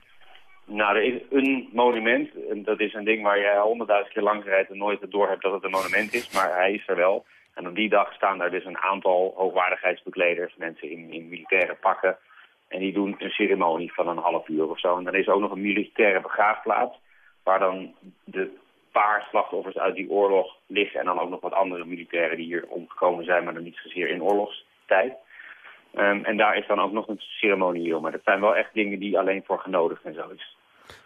Nou, er is een monument. En dat is een ding waar je honderdduizend keer langs rijdt en nooit het door hebt dat het een monument is. Maar hij is er wel. En op die dag staan daar dus een aantal hoogwaardigheidsbekleders, mensen in, in militaire pakken. En die doen een ceremonie van een half uur of zo. En dan is er ook nog een militaire begraafplaats, waar dan de paar slachtoffers uit die oorlog liggen. En dan ook nog wat andere militairen die hier omgekomen zijn, maar dan niet zozeer in oorlogstijd. Ehm, en daar is dan ook nog een ceremonieel. Maar dat zijn wel echt dingen die alleen voor genodigd en zo is.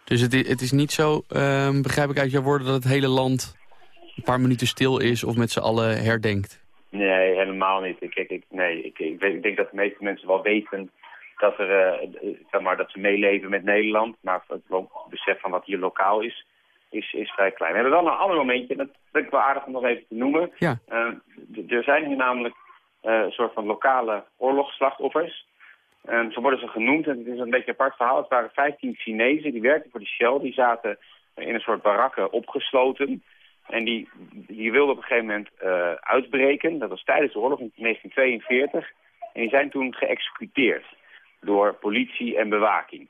Dus het, het is niet zo, ehm, begrijp ik uit jouw woorden, dat het hele land een paar minuten stil is of met z'n allen herdenkt. Nee, helemaal niet. Ik, ik, ik- nee, ik, ik, weet- ik denk dat de meeste mensen wel weten dat, er, eh, zeg maar, dat ze meeleven met Nederland. Maar het besef van wat hier lokaal is, is, is vrij klein. We hebben wel een ander momentje, dat vind ik wel aardig om nog even te noemen. Ja. Eh, er zijn hier namelijk eh, een soort van lokale oorlogsslachtoffers. En zo worden ze genoemd en het is een beetje een apart verhaal. Het waren 15 Chinezen, die werkten voor de Shell. Die zaten in een soort barakken opgesloten. En die, die wilden op een gegeven moment uitbreken. Dat was tijdens de oorlog in 1942. En die zijn toen geëxecuteerd door politie en bewaking.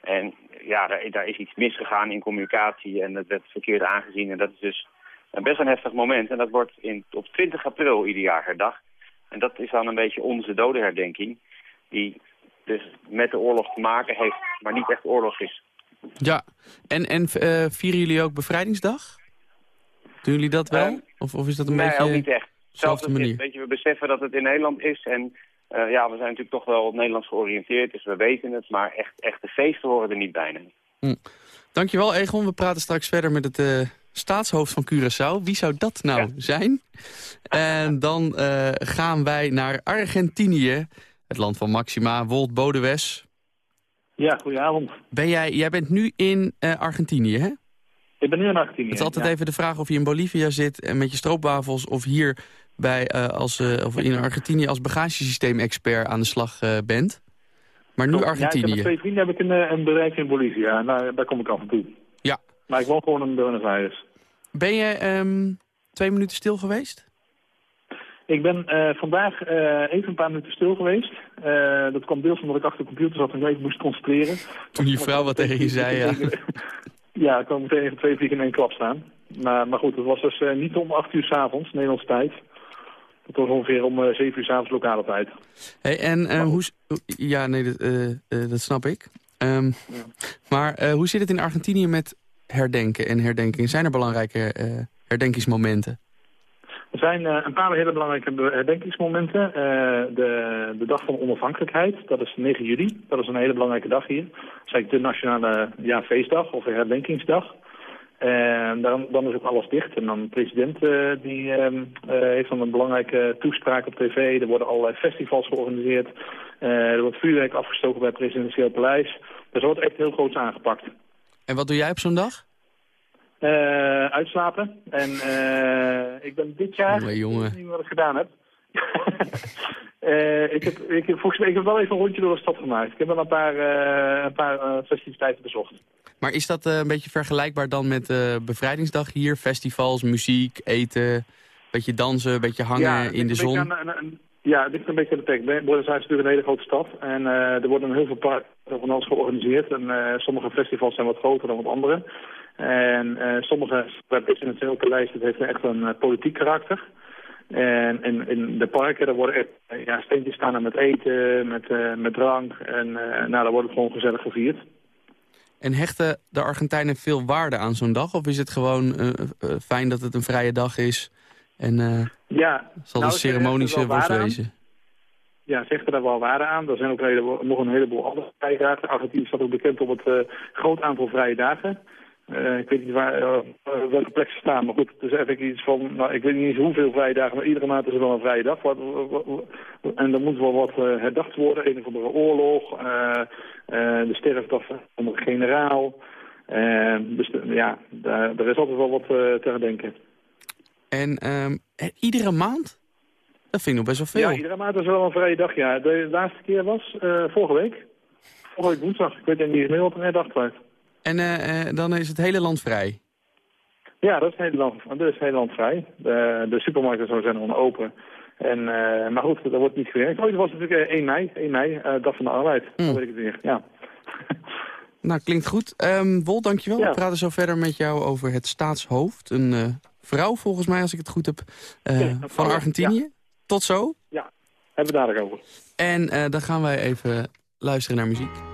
En ja, daar, daar is iets misgegaan in communicatie en dat werd verkeerd aangezien. En dat is dus een best een heftig moment. En dat wordt in, op 20 april ieder jaar herdacht. En dat is dan een beetje onze dodenherdenking. Die dus met de oorlog te maken heeft, maar niet echt oorlog is. Ja, en, en eh, vieren jullie ook bevrijdingsdag? Doen jullie dat wel? Ehm, of, of is dat een nee, beetje ook niet echt. dezelfde Zelfde manier? Weet je, we beseffen dat het in Nederland is. En eh, ja, we zijn natuurlijk toch wel op Nederlands georiënteerd. Dus we weten het. Maar echt, echte feesten horen er niet bij. nee. Hm. Dankjewel Egon, we praten straks verder met het eh, staatshoofd van Curaçao. Wie zou dat nou zijn? En dan eh, gaan wij naar Argentinië, het land van Maxima, Wolt Bodewes. Ja, goedenavond. Ben jij, jij bent nu in eh, Argentinië, hè? Ik ben nu in Argentinië. Het is altijd ja. even de vraag of je in Bolivia zit en met je stroopwafels... of hier bij, eh, als, eh, of in Argentinië als bagagesysteem-expert aan de slag eh, bent. Maar nu Klopt. Ja, ik heb Argentinië. met twee vrienden heb ik een, een bedrijf in Bolivia. En daar, daar kom ik af en toe. Ja. Maar ik woon gewoon in Buenos Aires. Ben je ehm, twee minuten stil geweest? Ik ben vandaag even een paar minuten stil geweest. Dat kwam deels omdat ik achter de computer zat en ik moest concentreren. Toen je vrouw wat tegen je zei, ja. [laughs] Ja, ik kwam meteen even twee vliegen in één klap staan. Maar, maar goed, het was dus niet om acht uur s'avonds, Nederlandse tijd. Het was ongeveer om eh, zeven uur s'avonds lokale tijd. Hey, en eh, hoe... s- Ja, nee, dat, eh, eh, dat snap ik. Ehm, Maar eh, hoe zit het in Argentinië met herdenken en herdenking? Zijn er belangrijke eh, herdenkingsmomenten? Er zijn eh, een paar hele belangrijke be- herdenkingsmomenten. Eh, de, de dag van onafhankelijkheid, dat is 9 juli. Dat is een hele belangrijke dag hier. Dat is eigenlijk de nationale ja, feestdag of herdenkingsdag. En dan, dan is ook alles dicht. En dan de president eh, die, ehm, eh, heeft dan een belangrijke toespraak op tv. Er worden allerlei festivals georganiseerd. Eh, er wordt vuurwerk afgestoken bij het presidentieel paleis. Dus er wordt echt heel groots aangepakt. En wat doe jij op zo'n dag? Uitslapen. En ik ben dit jaar... Jongen, jongen. Ik weet niet wat ik gedaan heb. [laughs] Ik, heb, ik, heb, volgens mij, ik heb wel even een rondje door de stad gemaakt. Ik heb wel een paar, een paar festiviteiten bezocht. Maar is dat eh, een beetje vergelijkbaar dan met eh, bevrijdingsdag hier? Festivals, muziek, eten, beetje dansen, beetje hangen in de een zon? aan- aan- aan- ja, het ligt een beetje de plek. Buenos Aires is natuurlijk een hele grote stad. En eh, er worden heel veel parken van alles georganiseerd. En sommige festivals zijn wat groter dan wat andere. En eh, sommige, het presidentieel paleis, het heeft echt een politiek karakter. En in, in de parken, daar worden echt ja, steentjes staan met eten, met, met drank. En nou, daar wordt het gewoon gezellig gevierd. En hechten de Argentijnen veel waarde aan zo'n dag? Of is het gewoon eh, eh, fijn dat het een vrije dag is? En eh, Ja, zal nou, de er waarde aan. wezen? Ja, ze hechten daar wel waarde aan. Er zijn ook nog een heleboel andere vrije dagen. Argentinië staat ook bekend op het eh, groot aantal vrije dagen. Eh, ik weet niet waar, eh, welke plek ze staan, maar goed, het is even iets van, nou, ik weet niet eens hoeveel vrije dagen, maar iedere maand is er wel een vrije dag. Wat, wat- wat- en er moet wel wat herdacht worden, een of andere oorlog, de sterfdag van een generaal. Dus de- ja, daar, er is altijd wel wat te herdenken. En ehm, eh, iedere maand? Dat vind ik nog best wel veel. Ja, iedere maand is er wel een vrije dag, ja. De laatste keer was vorige week. Vorige week woensdag. Ik weet niet meer wat er herdacht werd. En eh, eh, dan is het hele land vrij? Ja, dat is dat is Nederland vrij. De, de supermarkten zo zijn gewoon open. En, eh, maar goed, dat wordt niet gewerkt. Ooit was het natuurlijk eh, 1 mei, 1 mei, eh, dag van de arbeid. Mm. Dat weet ik het weer, ja. [laughs] Nou, klinkt goed. Ehm Wol, dankjewel. Ja. We praten zo verder met jou over het staatshoofd. Een vrouw, volgens mij, als ik het goed heb, Ja, van Argentinië. Tot zo. Ja, hebben we daar over. En dan gaan wij even luisteren naar muziek.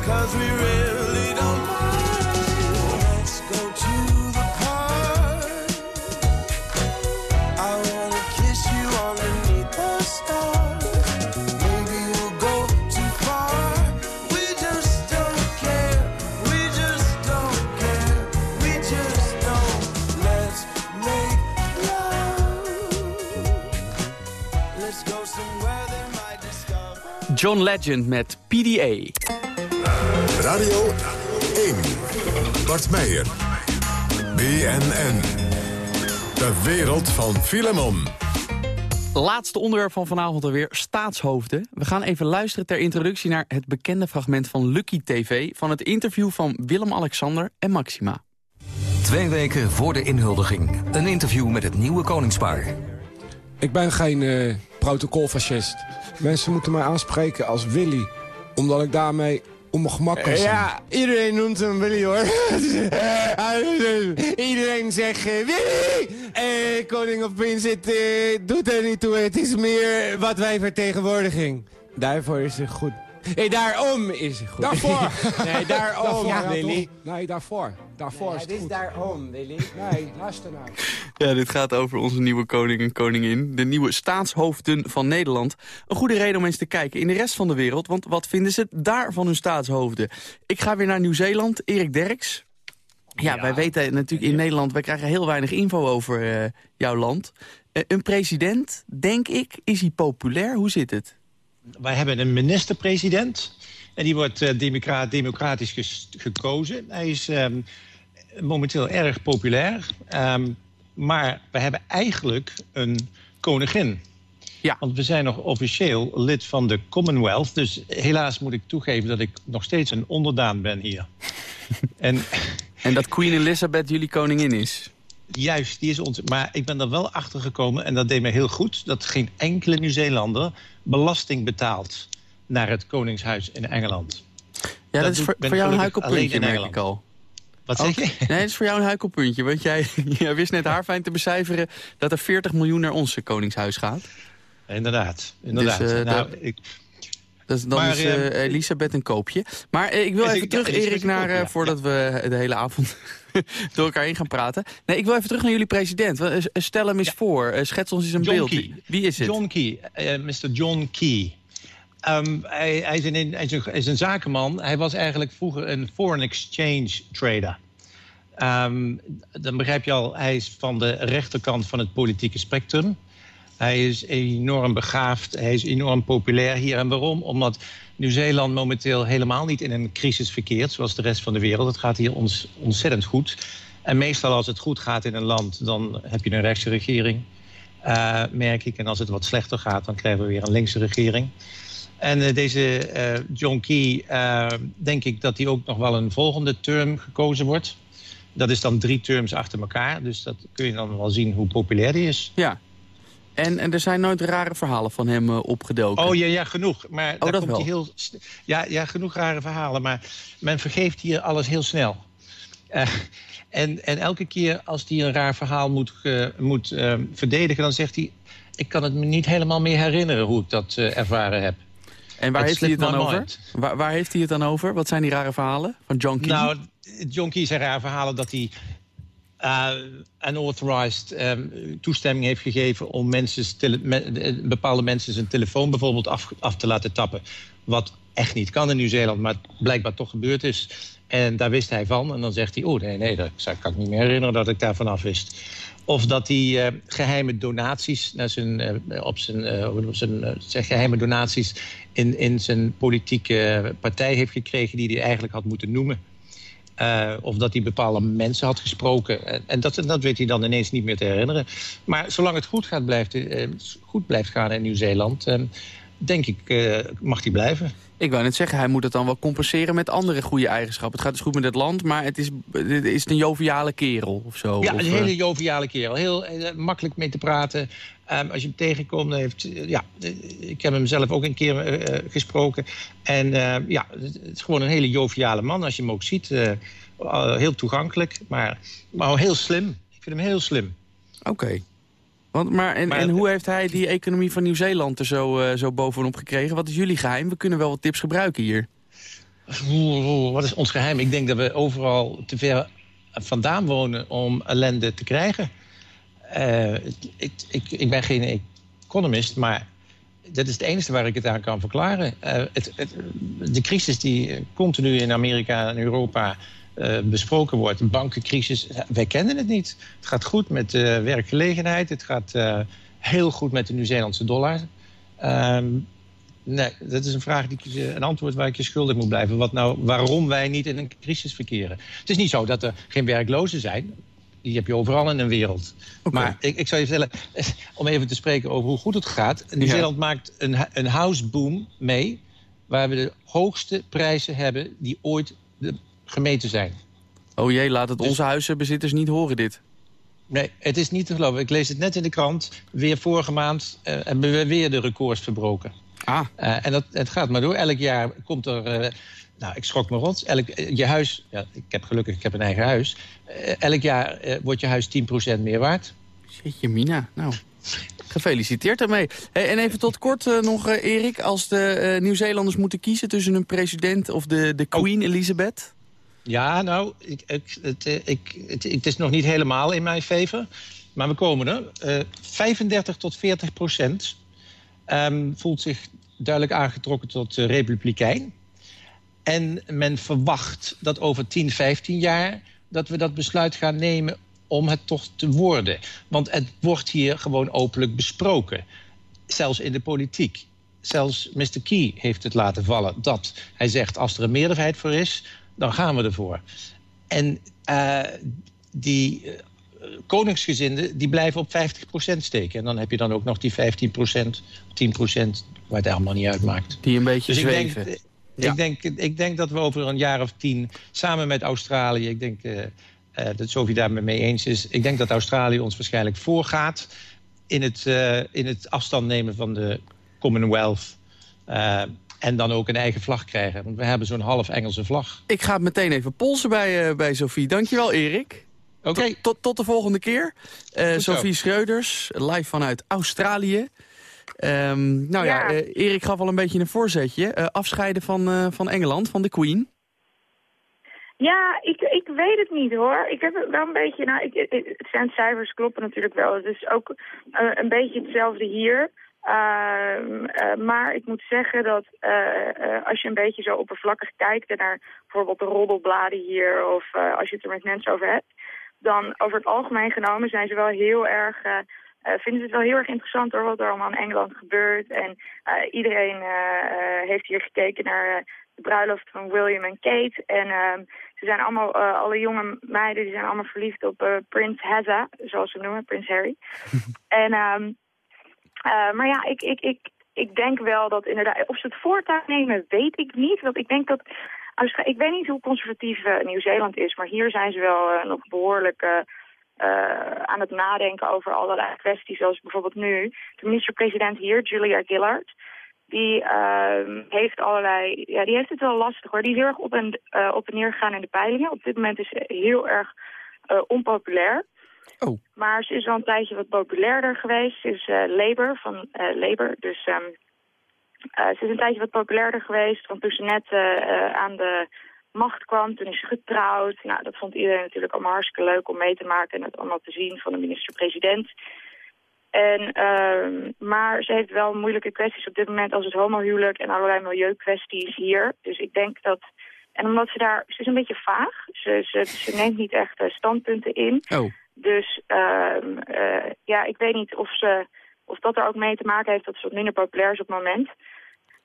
cause we really don't mind. To the park. I wanna kiss you the stars. Maybe we'll go too far. We just don't care. We just don't care. We just don't. Let's make love. John Legend met PDA. Radio 1. Bart Meijer. BNN. De wereld van Filemon. Laatste onderwerp van vanavond alweer, staatshoofden. We gaan even luisteren ter introductie naar het bekende fragment van Lucky TV... van het interview van Willem-Alexander en Maxima. Twee weken voor de inhuldiging. Een interview met het nieuwe koningspaar. Ik ben geen eh protocolfascist. Mensen moeten mij aanspreken als Willy. Omdat ik daarmee kan zijn. Ja, iedereen noemt hem Willy hoor. [laughs] iedereen zegt eh, Willy! Eh, koning of prins, het eh, doet er niet toe. Het is meer wat wij vertegenwoordiging. Daarvoor is het goed. Nee, daarom is het goed. Daarvoor. [laughs] nee, daarom, Daarvoor, Willy. Nee, daarvoor. Daarvoor is het het goed. daarom, Willy. Nee, luister nou. Ja, dit gaat over onze nieuwe koning en koningin. De nieuwe staatshoofden van Nederland. Een goede reden om eens te kijken in de rest van de wereld. Want wat vinden ze daar van hun staatshoofden? Ik ga weer naar Nieuw-Zeeland. Erik Derks. Ja, wij weten natuurlijk in Nederland... wij krijgen heel weinig info over eh, jouw land. Eh, een president, denk ik, is hij populair? Hoe zit het? Wij hebben een minister-president. En die wordt eh, democra- democratisch gekozen. Hij is ehm, momenteel erg populair. Ehm, maar we hebben eigenlijk een koningin. Ja. Want we zijn nog officieel lid van de Commonwealth. Dus helaas moet ik toegeven dat ik nog steeds een onderdaan ben hier. [laughs] en, En dat Queen Elizabeth jullie koningin is? Juist, die is ons. Maar ik ben er wel achter gekomen, en dat deed me heel goed... dat geen enkele Nieuw-Zeelander belasting betaalt... naar het Koningshuis in Engeland. Ja, dat, is voor, jou een huikelpuntje, merk ik al. Wat zeg je? Nee, dat is voor jou een huikelpuntje. Want jij, [laughs] jij wist net haar fijn te becijferen... dat er 40 miljoen naar onze koningshuis gaat. Inderdaad, inderdaad. Dus, eh, nou, dat- ik, Dus dan Maar, is eh, eh, Elisabeth een koopje. Maar eh, ik wil even ik- terug, Erik, naar, eh, ja. voordat we de hele avond [laughs] door elkaar heen gaan praten. Nee, ik wil even terug naar jullie president. Want, eh, Stel hem eens voor. Eh, Schets ons eens een John beeld. Key. Wie is het? John Key, eh, Mr. John Key. Ehm, hij, hij, is een, hij, is een, hij is een zakenman. Hij was eigenlijk vroeger een foreign exchange trader. Ehm, dan begrijp je al, hij is van de rechterkant van het politieke spectrum. Hij is enorm begaafd, hij is enorm populair hier. En waarom? Omdat Nieuw-Zeeland momenteel helemaal niet in een crisis verkeert... zoals de rest van de wereld. Het gaat hier ons ontzettend goed. En meestal als het goed gaat in een land, dan heb je een rechtse regering... eh, merk ik. En als het wat slechter gaat, dan krijgen we weer een linkse regering. En eh, deze eh, John Key, denk ik dat hij ook nog wel een volgende term gekozen wordt. Dat is dan drie terms achter elkaar. Dus dat kun je dan wel zien hoe populair die is. Ja. En, en er zijn nooit rare verhalen van hem eh, opgedoken. Oh ja, ja, genoeg. Maar daar Oh, dat komt wel. heel. Ja, ja, genoeg rare verhalen. Maar men vergeeft hier alles heel snel. Eh, en, en elke keer als hij een raar verhaal moet, moet eh, verdedigen, dan zegt hij: Ik kan het me niet helemaal meer herinneren hoe ik dat eh, ervaren heb. en waar het heeft hij het dan over? Waar, waar heeft hij het dan over? Wat zijn die rare verhalen van John Key? Nou, John Key zijn raar verhalen dat hij uh, unauthorized ehm, toestemming heeft gegeven om mensen, eh, bepaalde mensen zijn telefoon bijvoorbeeld af, af te laten tappen. Wat echt niet kan in Nieuw-Zeeland, maar blijkbaar toch gebeurd is. En daar wist hij van. En dan zegt hij, oh nee, nee, dat kan ik niet meer herinneren dat ik daarvan af wist. Of dat hij eh, geheime donaties naar zijn, op zijn, je zijn, zeg, geheime donaties in, in zijn politieke partij heeft gekregen die hij eigenlijk had moeten noemen. Eh, of dat hij bepaalde mensen had gesproken. En, en dat, dat weet hij dan ineens niet meer te herinneren. Maar zolang het goed, gaat, blijft, eh, goed blijft gaan in Nieuw-Zeeland... eh, denk ik, mag hij blijven. Ik wou net zeggen, hij moet het dan wel compenseren met andere goede eigenschappen. Het gaat dus goed met het land, maar het is, het is een joviale kerel of zo. Ja, een hele joviale kerel. Heel makkelijk mee te praten. Ehm, als je hem tegenkomt, heeft... eh, ja, eh, ik heb hem zelf ook een keer eh, gesproken. En eh, ja, het, is gewoon een hele joviale man. Als je hem ook ziet, heel toegankelijk. Maar, maar heel slim. Ik vind hem heel slim. Oké. Want, maar, en, Maar- en hoe heeft hij die economie van Nieuw-Zeeland er zo, zo bovenop gekregen? Wat is jullie geheim? We kunnen wel wat tips gebruiken hier. Wat is ons geheim? Ik denk dat we overal te ver vandaan wonen om ellende te krijgen. Eh, ik, ik, ik ben geen economist, maar dat is het enige waar ik het aan kan verklaren. Eh, het, de crisis die continu in Amerika en Europa eh, besproken wordt, de bankencrisis, wij kennen het niet. Het gaat goed met de werkgelegenheid, het gaat heel goed met de Nieuw-Zeelandse dollar. Ehm, Nee, dat is een vraag die een antwoord waar ik je schuldig moet blijven. Wat nou, waarom wij niet in een crisis verkeren. Het is niet zo dat er geen werklozen zijn. Die heb je overal in een wereld. Maar ik, ik zou je vertellen, [laughs] om even te spreken over hoe goed het gaat. Nieuw-Zeeland maakt een, een houseboom mee... waar we de hoogste prijzen hebben die ooit de- gemeten zijn. Oh jee, laat het Dus- onze huizenbezitters niet horen dit. Nee, het is niet te geloven. Ik lees het net in de krant. Weer vorige maand eh, hebben we weer de records verbroken. Ah. Eh, en dat, het gaat maar door. Elk jaar komt er... eh, nou, ik schrok me rot. Elk, eh, je huis... Ja, ik heb gelukkig ik heb een eigen huis. Eh, elk jaar eh, wordt je huis 10% meer waard. Jeetje mina, nou... Gefeliciteerd daarmee. Hey, en even tot kort nog, eh, Erik. Als de Nieuw-Zeelanders moeten kiezen tussen een president of de, de Queen Elizabeth... Ja, nou, ik, ik, het, ik, het, het is nog niet helemaal in mijn favor. Maar we komen er. Eh 35 tot 40 procent ehm, voelt zich duidelijk aangetrokken tot eh, republikein. En men verwacht dat over 10, 15 jaar... dat we dat besluit gaan nemen om het toch te worden. Want het wordt hier gewoon openlijk besproken. Zelfs in de politiek. Zelfs Mr. Key heeft het laten vallen dat hij zegt... als er een meerderheid voor is, dan gaan we ervoor. En eh, die eh, koningsgezinden die blijven op 50% steken. En dan heb je dan ook nog die 15%, 10% waar het allemaal niet uitmaakt. Die een beetje Dus ik denk, zweven. Ja. ik, denk, ik denk dat we over een jaar of tien samen met Australië... ik denk eh, eh, dat Sophie daar met mee eens is. Ik denk dat Australië ons waarschijnlijk voorgaat in het, eh, in het afstand nemen van de Commonwealth. eh, en dan ook een eigen vlag krijgen. Want we hebben zo'n half Engelse vlag. Ik ga het meteen even polsen bij, eh, bij Sophie. Dankjewel, Erik. Oké. Tot, tot, tot de volgende keer. Eh, zo. Sophie Schreuders, live vanuit Australië. Ehm, nou ja, Ja. eh, Erik gaf al een beetje een voorzetje. Eh, afscheiden van, eh, van Engeland, van de Queen. Ja, ik, ik weet het niet hoor. Ik heb wel een beetje, nou, ik, het zijn cijfers kloppen natuurlijk wel. Het is ook een beetje hetzelfde hier. Ehm, eh, maar ik moet zeggen dat als je een beetje zo oppervlakkig kijkt naar bijvoorbeeld de roddelbladen hier of als je het er met mensen over hebt, dan over het algemeen genomen zijn ze wel heel erg, vinden ze het wel heel erg interessant hoor, wat er allemaal in Engeland gebeurt. En eh, iedereen eh, eh, heeft hier gekeken naar eh, de bruiloft van William en Kate. En ehm, ze zijn allemaal, eh, alle jonge meiden, die zijn allemaal verliefd op eh, Prins Hazza, zoals ze noemen, Prins Harry. [laughs] en, ehm, eh, maar ja, ik, ik, ik, ik denk wel dat inderdaad, of ze het voortouw nemen, weet ik niet. Want ik denk dat, ik weet niet hoe conservatief eh, Nieuw-Zeeland is, maar hier zijn ze wel eh, nog behoorlijk eh, aan het nadenken over allerlei kwesties, zoals bijvoorbeeld nu. De minister-president hier, Julia Gillard, die ehm, heeft allerlei, ja, die heeft het wel lastig hoor. Die is heel erg op en, eh, op en neer gegaan in de peilingen. Op dit moment is ze heel erg eh, onpopulair. Oh. Maar ze is al een tijdje wat populairder geweest. Ze is Labour van eh, Labour. Dus eh, ze is een tijdje wat populairder geweest. Want toen ze net aan de macht kwam, toen is ze getrouwd. Nou, dat vond iedereen natuurlijk allemaal hartstikke leuk om mee te maken en het allemaal te zien van de minister-president. En, ehm, maar ze heeft wel moeilijke kwesties op dit moment als het homohuwelijk en allerlei milieukwesties hier. Dus ik denk dat... En omdat ze daar... Ze is een beetje vaag. Ze, ze, ze neemt niet echt eh, standpunten in. Oh. Dus ehm, eh, ja, ik weet niet of, ze, of dat er ook mee te maken heeft dat ze wat minder populair is op het moment.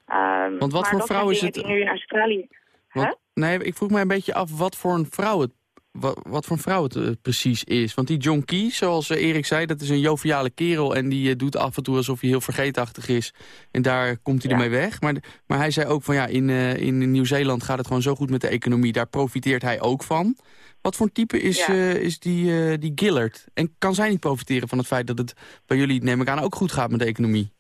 Ehm, Want wat voor vrouw is het- die nu in Australië... Want, nee, ik vroeg mij een beetje af wat voor een vrouw het, wat, wat voor een vrouw het eh, precies is. Want die John Key, zoals eh, Erik zei, dat is een joviale kerel... en die eh, doet af en toe alsof hij heel vergeetachtig is. En daar komt hij Ja. ermee weg. Maar, maar hij zei ook van ja, in, in Nieuw-Zeeland gaat het gewoon zo goed met de economie. Daar profiteert hij ook van. Wat voor een type is, Ja. is die, die Gillard? En kan zij niet profiteren van het feit dat het bij jullie, neem ik aan, ook goed gaat met de economie?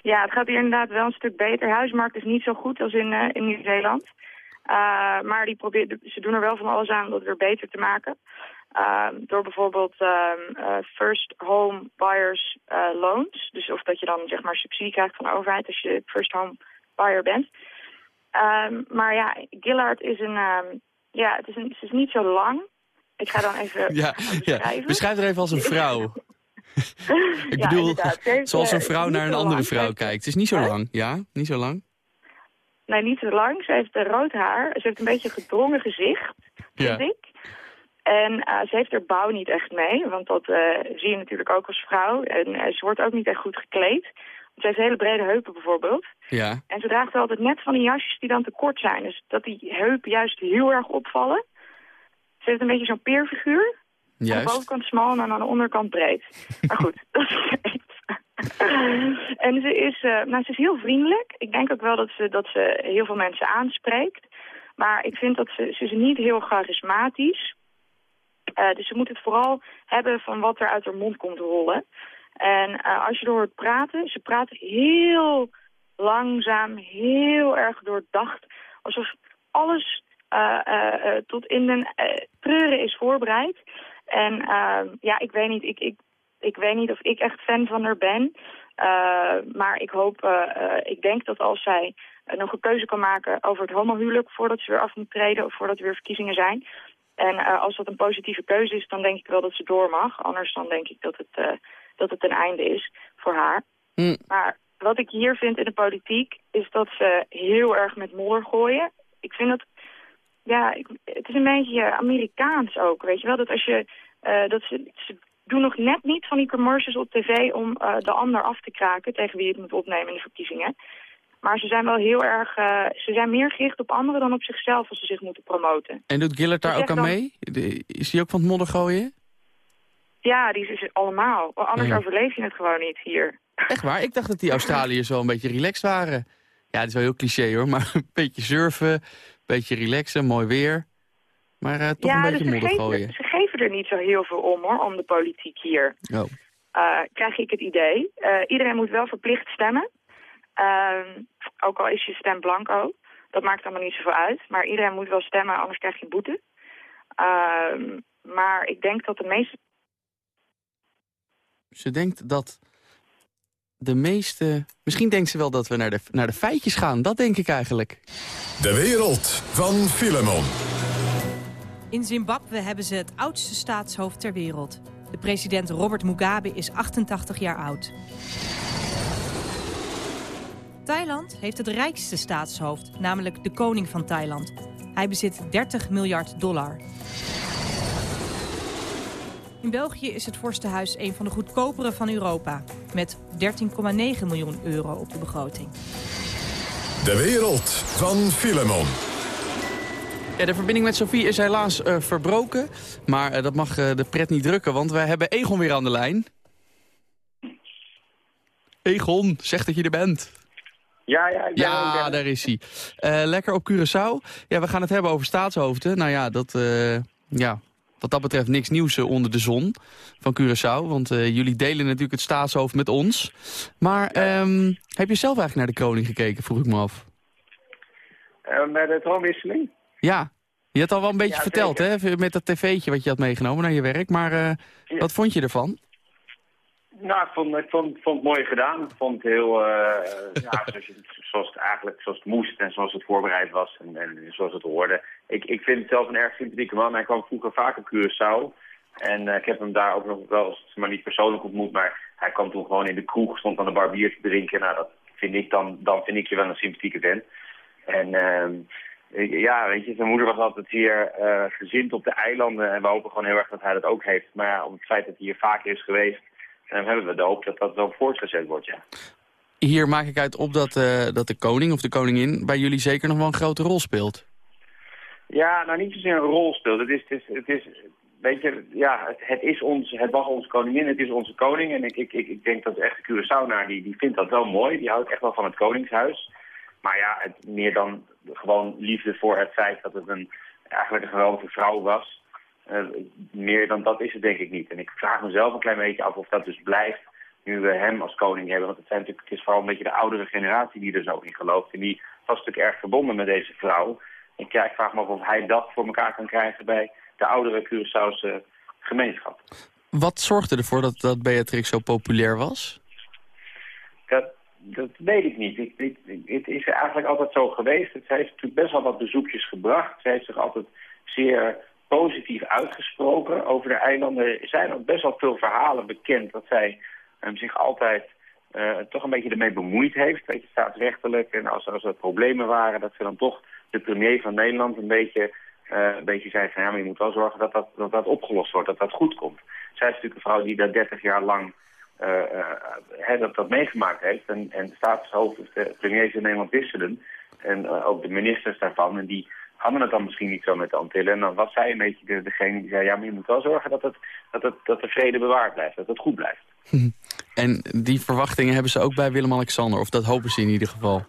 Ja, het gaat hier inderdaad wel een stuk beter. Huismarkt is niet zo goed als in, eh, in Nieuw-Zeeland. Eh, maar die probeert, ze doen er wel van alles aan om dat weer beter te maken. Ehm, door bijvoorbeeld ehm, eh, first home buyers eh, loans. Dus of dat je dan zeg maar subsidie krijgt van de overheid als je first home buyer bent. Ehm, maar ja, Gillard is een, ehm, ja, het is, een, het is niet zo lang. Ik ga dan even [laughs] Ja, ja. beschrijf er even als een vrouw. [laughs] [laughs] ik Ja, bedoel, heeft, zoals een eh, vrouw naar een andere lang. vrouw kijkt. Het is niet zo lang, ja? Niet zo lang? Nee, niet zo lang. Ze heeft rood haar. Ze heeft een beetje gedrongen gezicht, vind Ja. ik. En eh, ze heeft er bouw niet echt mee, want dat eh, zie je natuurlijk ook als vrouw. En ze wordt ook niet echt goed gekleed. Ze heeft hele brede heupen bijvoorbeeld. Ja. En ze draagt altijd net van die jasjes die dan te kort zijn. Dus dat die heupen juist heel erg opvallen. Ze heeft een beetje zo'n peerfiguur. Aan de Juist. bovenkant smal en aan de onderkant breed. Maar goed, [laughs] dat is het. [laughs] En ze is, eh, nou, ze is heel vriendelijk. Ik denk ook wel dat ze, dat ze heel veel mensen aanspreekt. Maar ik vind dat ze, ze is niet heel charismatisch. Eh, dus ze moet het vooral hebben van wat er uit haar mond komt rollen. En eh, als je er hoort praten, ze praat heel langzaam, heel erg doordacht. Alsof alles tot in den eh, treuren is voorbereid. En eh, ja, ik weet niet, ik, ik, ik weet niet of ik echt fan van haar ben. Eh, maar ik hoop, eh, eh, ik denk dat als zij nog een keuze kan maken over het homohuwelijk voordat ze weer af moet treden of voordat er weer verkiezingen zijn. En als dat een positieve keuze is, dan denk ik wel dat ze door mag. Anders dan denk ik dat het, dat het een einde is voor haar. Hm. Maar wat ik hier vind in de politiek is dat ze heel erg met modder gooien. Ik vind dat, ja, ik, het is een beetje Amerikaans ook, weet je wel. Dat als je, eh, dat ze, ze doen nog net niet van die commercials op tv om eh, de ander af te kraken tegen wie je het moet opnemen in de verkiezingen. Maar ze zijn wel heel erg, eh, ze zijn meer gericht op anderen dan op zichzelf als ze zich moeten promoten. En doet Gillard daar Ik ook aan dan- mee? Is hij ook van het modder gooien? Ja, die is allemaal. Anders Ja. overleef je het gewoon niet hier. Echt waar? Ik dacht dat die [laughs] Australiërs wel een beetje relaxed waren. Ja, het is wel heel cliché hoor, maar een beetje surfen, beetje relaxen, mooi weer. Maar eh, toch ja, een dus beetje modder geven, gooien. ze geven er niet zo heel veel om hoor, om de politiek hier. Oh. Eh, krijg ik het idee. Eh, iedereen moet wel verplicht stemmen. Ehm, ook al is je stem blanco. Dat maakt allemaal niet zoveel uit. Maar iedereen moet wel stemmen, anders krijg je boete. Ehm, maar ik denk dat de meeste... Ze denkt dat de meeste... Misschien denkt ze wel dat we naar de, naar de feitjes gaan. Dat denk ik eigenlijk. De wereld van Filemon. In Zimbabwe hebben ze het oudste staatshoofd ter wereld. De president Robert Mugabe is 88 jaar oud. Thailand heeft het rijkste staatshoofd, namelijk de koning van Thailand. Hij bezit 30 miljard dollar. In België is het vorstenhuis een van de goedkopere van Europa. Met 13,9 miljoen euro op de begroting. De wereld van Filemon. Ja, de verbinding met Sophie is helaas eh, verbroken. Maar eh, dat mag eh, de pret niet drukken, want wij hebben Egon weer aan de lijn. Egon, zeg dat je er bent. Ja, ja, ik ben Ja, daar is hij. Eh, lekker op Curaçao. Ja, we gaan het hebben over staatshoofden. Nou ja, dat, eh, ja, wat dat betreft niks nieuws eh, onder de zon van Curaçao. Want eh, jullie delen natuurlijk het staatshoofd met ons. Maar ehm, heb je zelf eigenlijk naar de kroning gekeken, vroeg ik me af. Met de troonwisseling? Ja, je had al wel een beetje Ja, verteld, zeker. hè? Met dat tv'tje wat je had meegenomen naar je werk. Maar Ja. wat vond je ervan? Nou, ik vond, ik vond, vond het mooi gedaan. Ik vond het heel, eh, ja, zoals, het eigenlijk zoals het moest en zoals het voorbereid was en, en zoals het hoorde. Ik, ik vind het zelf een erg sympathieke man. Hij kwam vroeger vaak op Curaçao. En eh, ik heb hem daar ook nog wel maar niet persoonlijk ontmoet, maar hij kwam toen gewoon in de kroeg, stond aan de bar bier te drinken. Nou, dat vind ik dan, dan vind ik je wel een sympathieke vent. En ehm, ja, weet je, zijn moeder was altijd eh gezind op de eilanden en we hopen gewoon heel erg dat hij dat ook heeft. Maar ja, om het feit dat hij hier vaker is geweest, dan hebben we de hoop dat dat wel voortgezet wordt, ja. Hier maak ik uit op dat, eh, dat de koning of de koningin bij jullie zeker nog wel een grote rol speelt. Ja, nou niet zozeer een rol speelt. Het is, het is, het is weet je, ja, het, is ons, het was onze koningin, het is onze koning. En ik, ik, ik, ik denk dat de echte Curaçaonaar, die, die vindt dat wel mooi. Die houdt echt wel van het koningshuis. Maar ja, het, meer dan gewoon liefde voor het feit dat het een, eigenlijk een geweldige vrouw was. Eh, meer dan dat is het denk ik niet. En ik vraag mezelf een klein beetje af of dat dus blijft nu we hem als koning hebben. Want het, zijn natuurlijk, het is vooral een beetje de oudere generatie die er zo in gelooft. En die was natuurlijk erg verbonden met deze vrouw. Ik, ja, ik vraag me af of hij dat voor elkaar kan krijgen bij de oudere Curaçaose gemeenschap. Wat zorgde ervoor dat, dat Beatrix zo populair was? Dat, dat weet ik niet. Ik, ik, ik- het is eigenlijk altijd zo geweest. Zij heeft natuurlijk best wel wat bezoekjes gebracht. Zij heeft zich altijd zeer positief uitgesproken over de eilanden. Er zijn ook best wel veel verhalen bekend dat zij eh, zich altijd eh, toch een beetje ermee bemoeid heeft. Weet je, staatsrechtelijk. En als, als er problemen waren, dat ze dan toch de premier van Nederland een beetje, eh, een beetje zei van ja, maar je moet wel zorgen dat dat, dat dat opgelost wordt, dat dat goed komt. Zij is natuurlijk een vrouw die dat 30 jaar lang hè, dat, dat meegemaakt heeft. En, en de staatshoofd, of de premiers in Nederland wisselen. En ook de ministers daarvan. En die hadden het dan misschien niet zo met de Antillen. En dan was zij een beetje de, degene die zei... ja, maar je moet wel zorgen dat, het, dat, het, dat de vrede bewaard blijft. Dat het goed blijft. En die verwachtingen hebben ze ook bij Willem-Alexander, of dat hopen ze in ieder geval.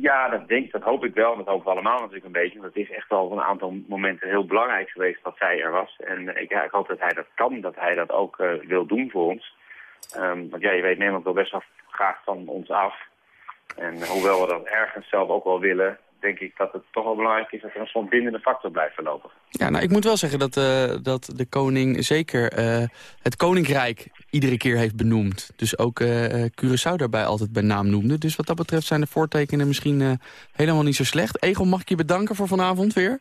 Ja, dat denk dat hoop ik wel. En dat hopen we allemaal natuurlijk een beetje. Want het is echt al een aantal momenten heel belangrijk geweest dat zij er was. En ik, ja, ik hoop dat hij dat kan, dat hij dat ook eh, wil doen voor ons. Ehm, want ja, je weet, Nederland wil best wel graag van ons af. En hoewel we dat ergens zelf ook wel willen, denk ik dat het toch wel belangrijk is dat er een soort bindende factor blijft voorlopig. Ja, nou, ik moet wel zeggen dat, eh, dat de koning zeker eh, het koninkrijk iedere keer heeft benoemd. Dus ook eh, Curaçao daarbij altijd bij naam noemde. Dus wat dat betreft zijn de voortekenen misschien helemaal niet zo slecht. Egon, mag ik je bedanken voor vanavond weer?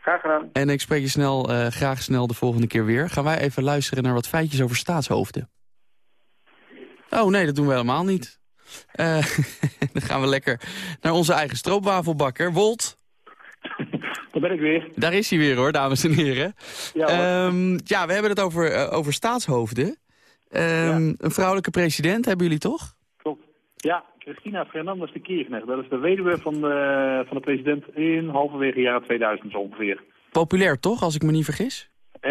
Graag gedaan. En ik spreek je snel, graag snel de volgende keer weer. Gaan wij even luisteren naar wat feitjes over staatshoofden. Oh nee, dat doen we helemaal niet. Eh, [laughs] dan gaan we lekker naar onze eigen stroopwafelbakker. Wolt. Daar ben ik weer. Daar is hij weer hoor, dames en heren. Ja. Ehm, ja we hebben het over, eh, over staatshoofden. Ehm, Een vrouwelijke president hebben jullie toch? Ja, Christina Fernandez de Kirchner. Dat is de weduwe van de, van de president in halverwege jaren 2000 zo ongeveer. Populair toch, als ik me niet vergis? Eh,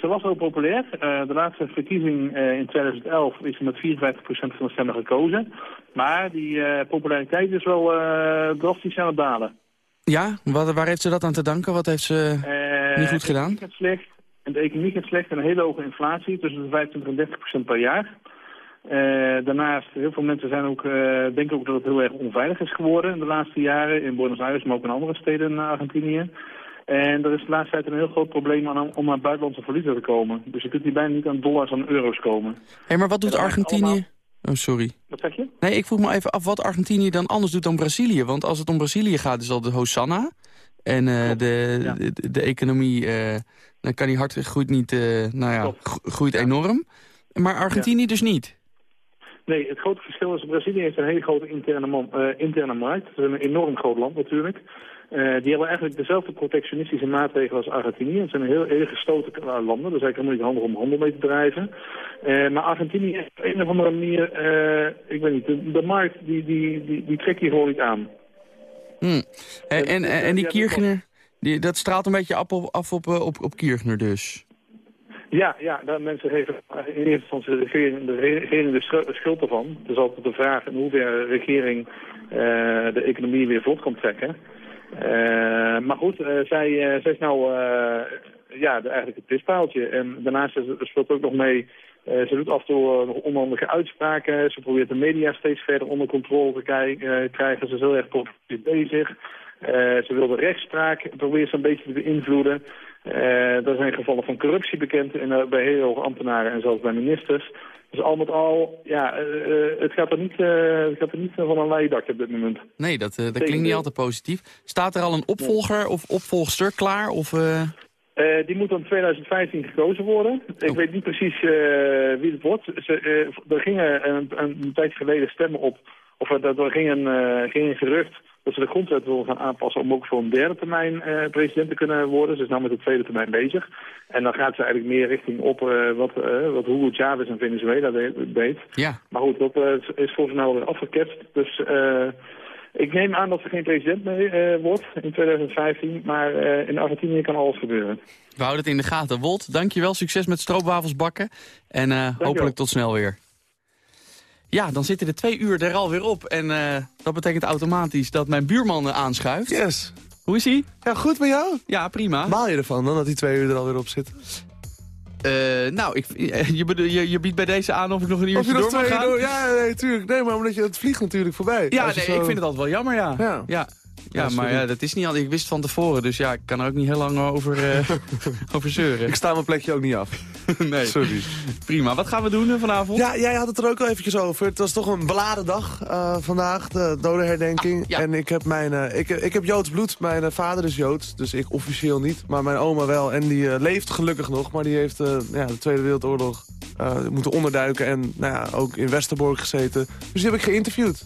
ze was heel populair. Eh, de laatste verkiezing eh, in 2011 is ze met 54% van de stemmen gekozen. Maar die populariteit is wel drastisch aan het dalen. Ja, wat, waar heeft ze dat aan te danken? Wat heeft ze niet goed de gedaan? economie gaat slecht, en de economie gaat slecht en een hele hoge inflatie, tussen de 25 en 30 procent per jaar. Daarnaast, heel veel mensen zijn ook, denken ook dat het heel erg onveilig is geworden in de laatste jaren. In Buenos Aires, maar ook in andere steden in Argentinië. En er is de laatste tijd een heel groot probleem aan, om aan buitenlandse valuta te komen. Dus je kunt hier bijna niet aan dollars en euro's komen. Hé, maar wat doet dat Argentinië... allemaal- Oh, sorry. Wat zeg je? Nee, ik vroeg me even af wat Argentinië dan anders doet dan Brazilië. Want als het om Brazilië gaat, is al de Hosanna. En eh, de, de, de economie, eh, dan kan die hard groeit niet, eh, nou ja, gro- groeit enorm. Maar Argentinië dus niet. Nee, het grote verschil is dat Brazilië heeft een hele grote interne, man, interne markt. Het is een enorm groot land natuurlijk. Eh, die hebben eigenlijk dezelfde protectionistische maatregelen als Argentinië. Het zijn heel, heel gestoten eh, landen, dus eigenlijk moeilijk handig om handel mee te drijven. Eh, maar Argentinië heeft op een of andere manier, ik weet niet, de, de markt die, die, die, die trekt hier gewoon niet aan. Hm. En, en, en die Kirchner, die, dat straalt een beetje af op, af op, op, op Kirchner dus. Ja, ja daar mensen geven in eerste instantie de regering de, regering de schuld ervan. Het is altijd de vraag in hoeverre de regering de economie weer vlot kan trekken. Eh, maar goed, eh, zij, eh, zij is nou ja, de, eigenlijk het pispaaltje. En daarnaast speelt ook nog mee, ze doet af en toe nog onhandige uitspraken. Ze probeert de media steeds verder onder controle te krijgen. Ze is heel erg politiek bezig. Ze wil de rechtspraak proberen ze een beetje te beïnvloeden. Er zijn gevallen van corruptie bekend eh, bij heel hoge ambtenaren en zelfs bij ministers. Dus al met al, ja, eh, eh, het, gaat er niet, eh, het gaat er niet van een leien dak op dit moment. Nee, dat, dat klinkt niet altijd positief. Staat er al een opvolger of opvolgster klaar? Of, die moet dan 2015 gekozen worden. Ik weet niet precies wie het wordt. Ze, er gingen een, een, een tijd geleden stemmen op, of er, er ging, een, ging een gerucht dat ze de grondwet willen gaan aanpassen om ook voor een derde termijn eh, president te kunnen worden. Ze is nou met de tweede termijn bezig. En dan gaat ze eigenlijk meer richting op eh, wat, eh wat Hugo Chavez in Venezuela de- deed. Ja. Maar goed, dat is volgens mij alweer afgeketst. Dus eh, ik neem aan dat ze geen president mee eh, wordt in 2015. Maar in Argentinië kan alles gebeuren. we houden het in de gaten. Wolt, dankjewel. Succes met stroopwafels bakken. En hopelijk tot snel weer. Ja, dan zitten de twee uur er alweer op. En eh, dat betekent automatisch dat mijn buurman eh, aanschuift. Yes. Hoe is hij? Ja, goed met jou? Ja, prima. Baal je ervan dan dat die twee uur er alweer op zitten? Eh, nou, ik, je, bedoel- je, je biedt bij deze aan of ik nog een uurtje je door mag gaan? door? Ja, nee, tuurlijk. Nee, maar omdat je, het vliegt natuurlijk voorbij. Ja, je nee, zo- ik vind het altijd wel jammer, ja. Ja. ja. Ja, maar ja, dat is niet altijd. Ik wist van tevoren, dus ja, ik kan er ook niet heel lang over, eh, [laughs] over zeuren. Ik sta mijn plekje ook niet af. [laughs] nee. Sorry. Prima. Wat gaan we doen eh, vanavond? Ja, jij had het er ook al eventjes over. Het was toch een beladen dag eh, vandaag, de dodenherdenking. En ik heb, mijn, eh, ik, ik heb Joods bloed. Mijn vader is Joods, dus ik officieel niet. Maar mijn oma wel. En die eh, leeft gelukkig nog. Maar die heeft eh, ja, de Tweede Wereldoorlog eh, moeten onderduiken. En nou ja, ook in Westerbork gezeten. Dus die heb ik geïnterviewd.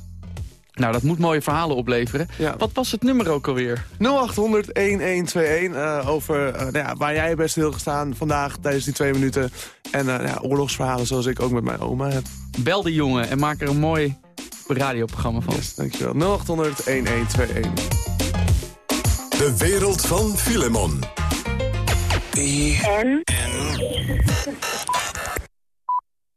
Nou, dat moet mooie verhalen opleveren. Wat was het nummer ook alweer? 0800 1121 eh, over eh, nou ja, waar jij best heel gestaan vandaag tijdens die twee minuten. En eh, ja, oorlogsverhalen zoals ik ook met mijn oma heb. Bel de jongen en maak er een mooi radioprogramma van. Yes, dankjewel. 0800 1121. De wereld van Filemon. En?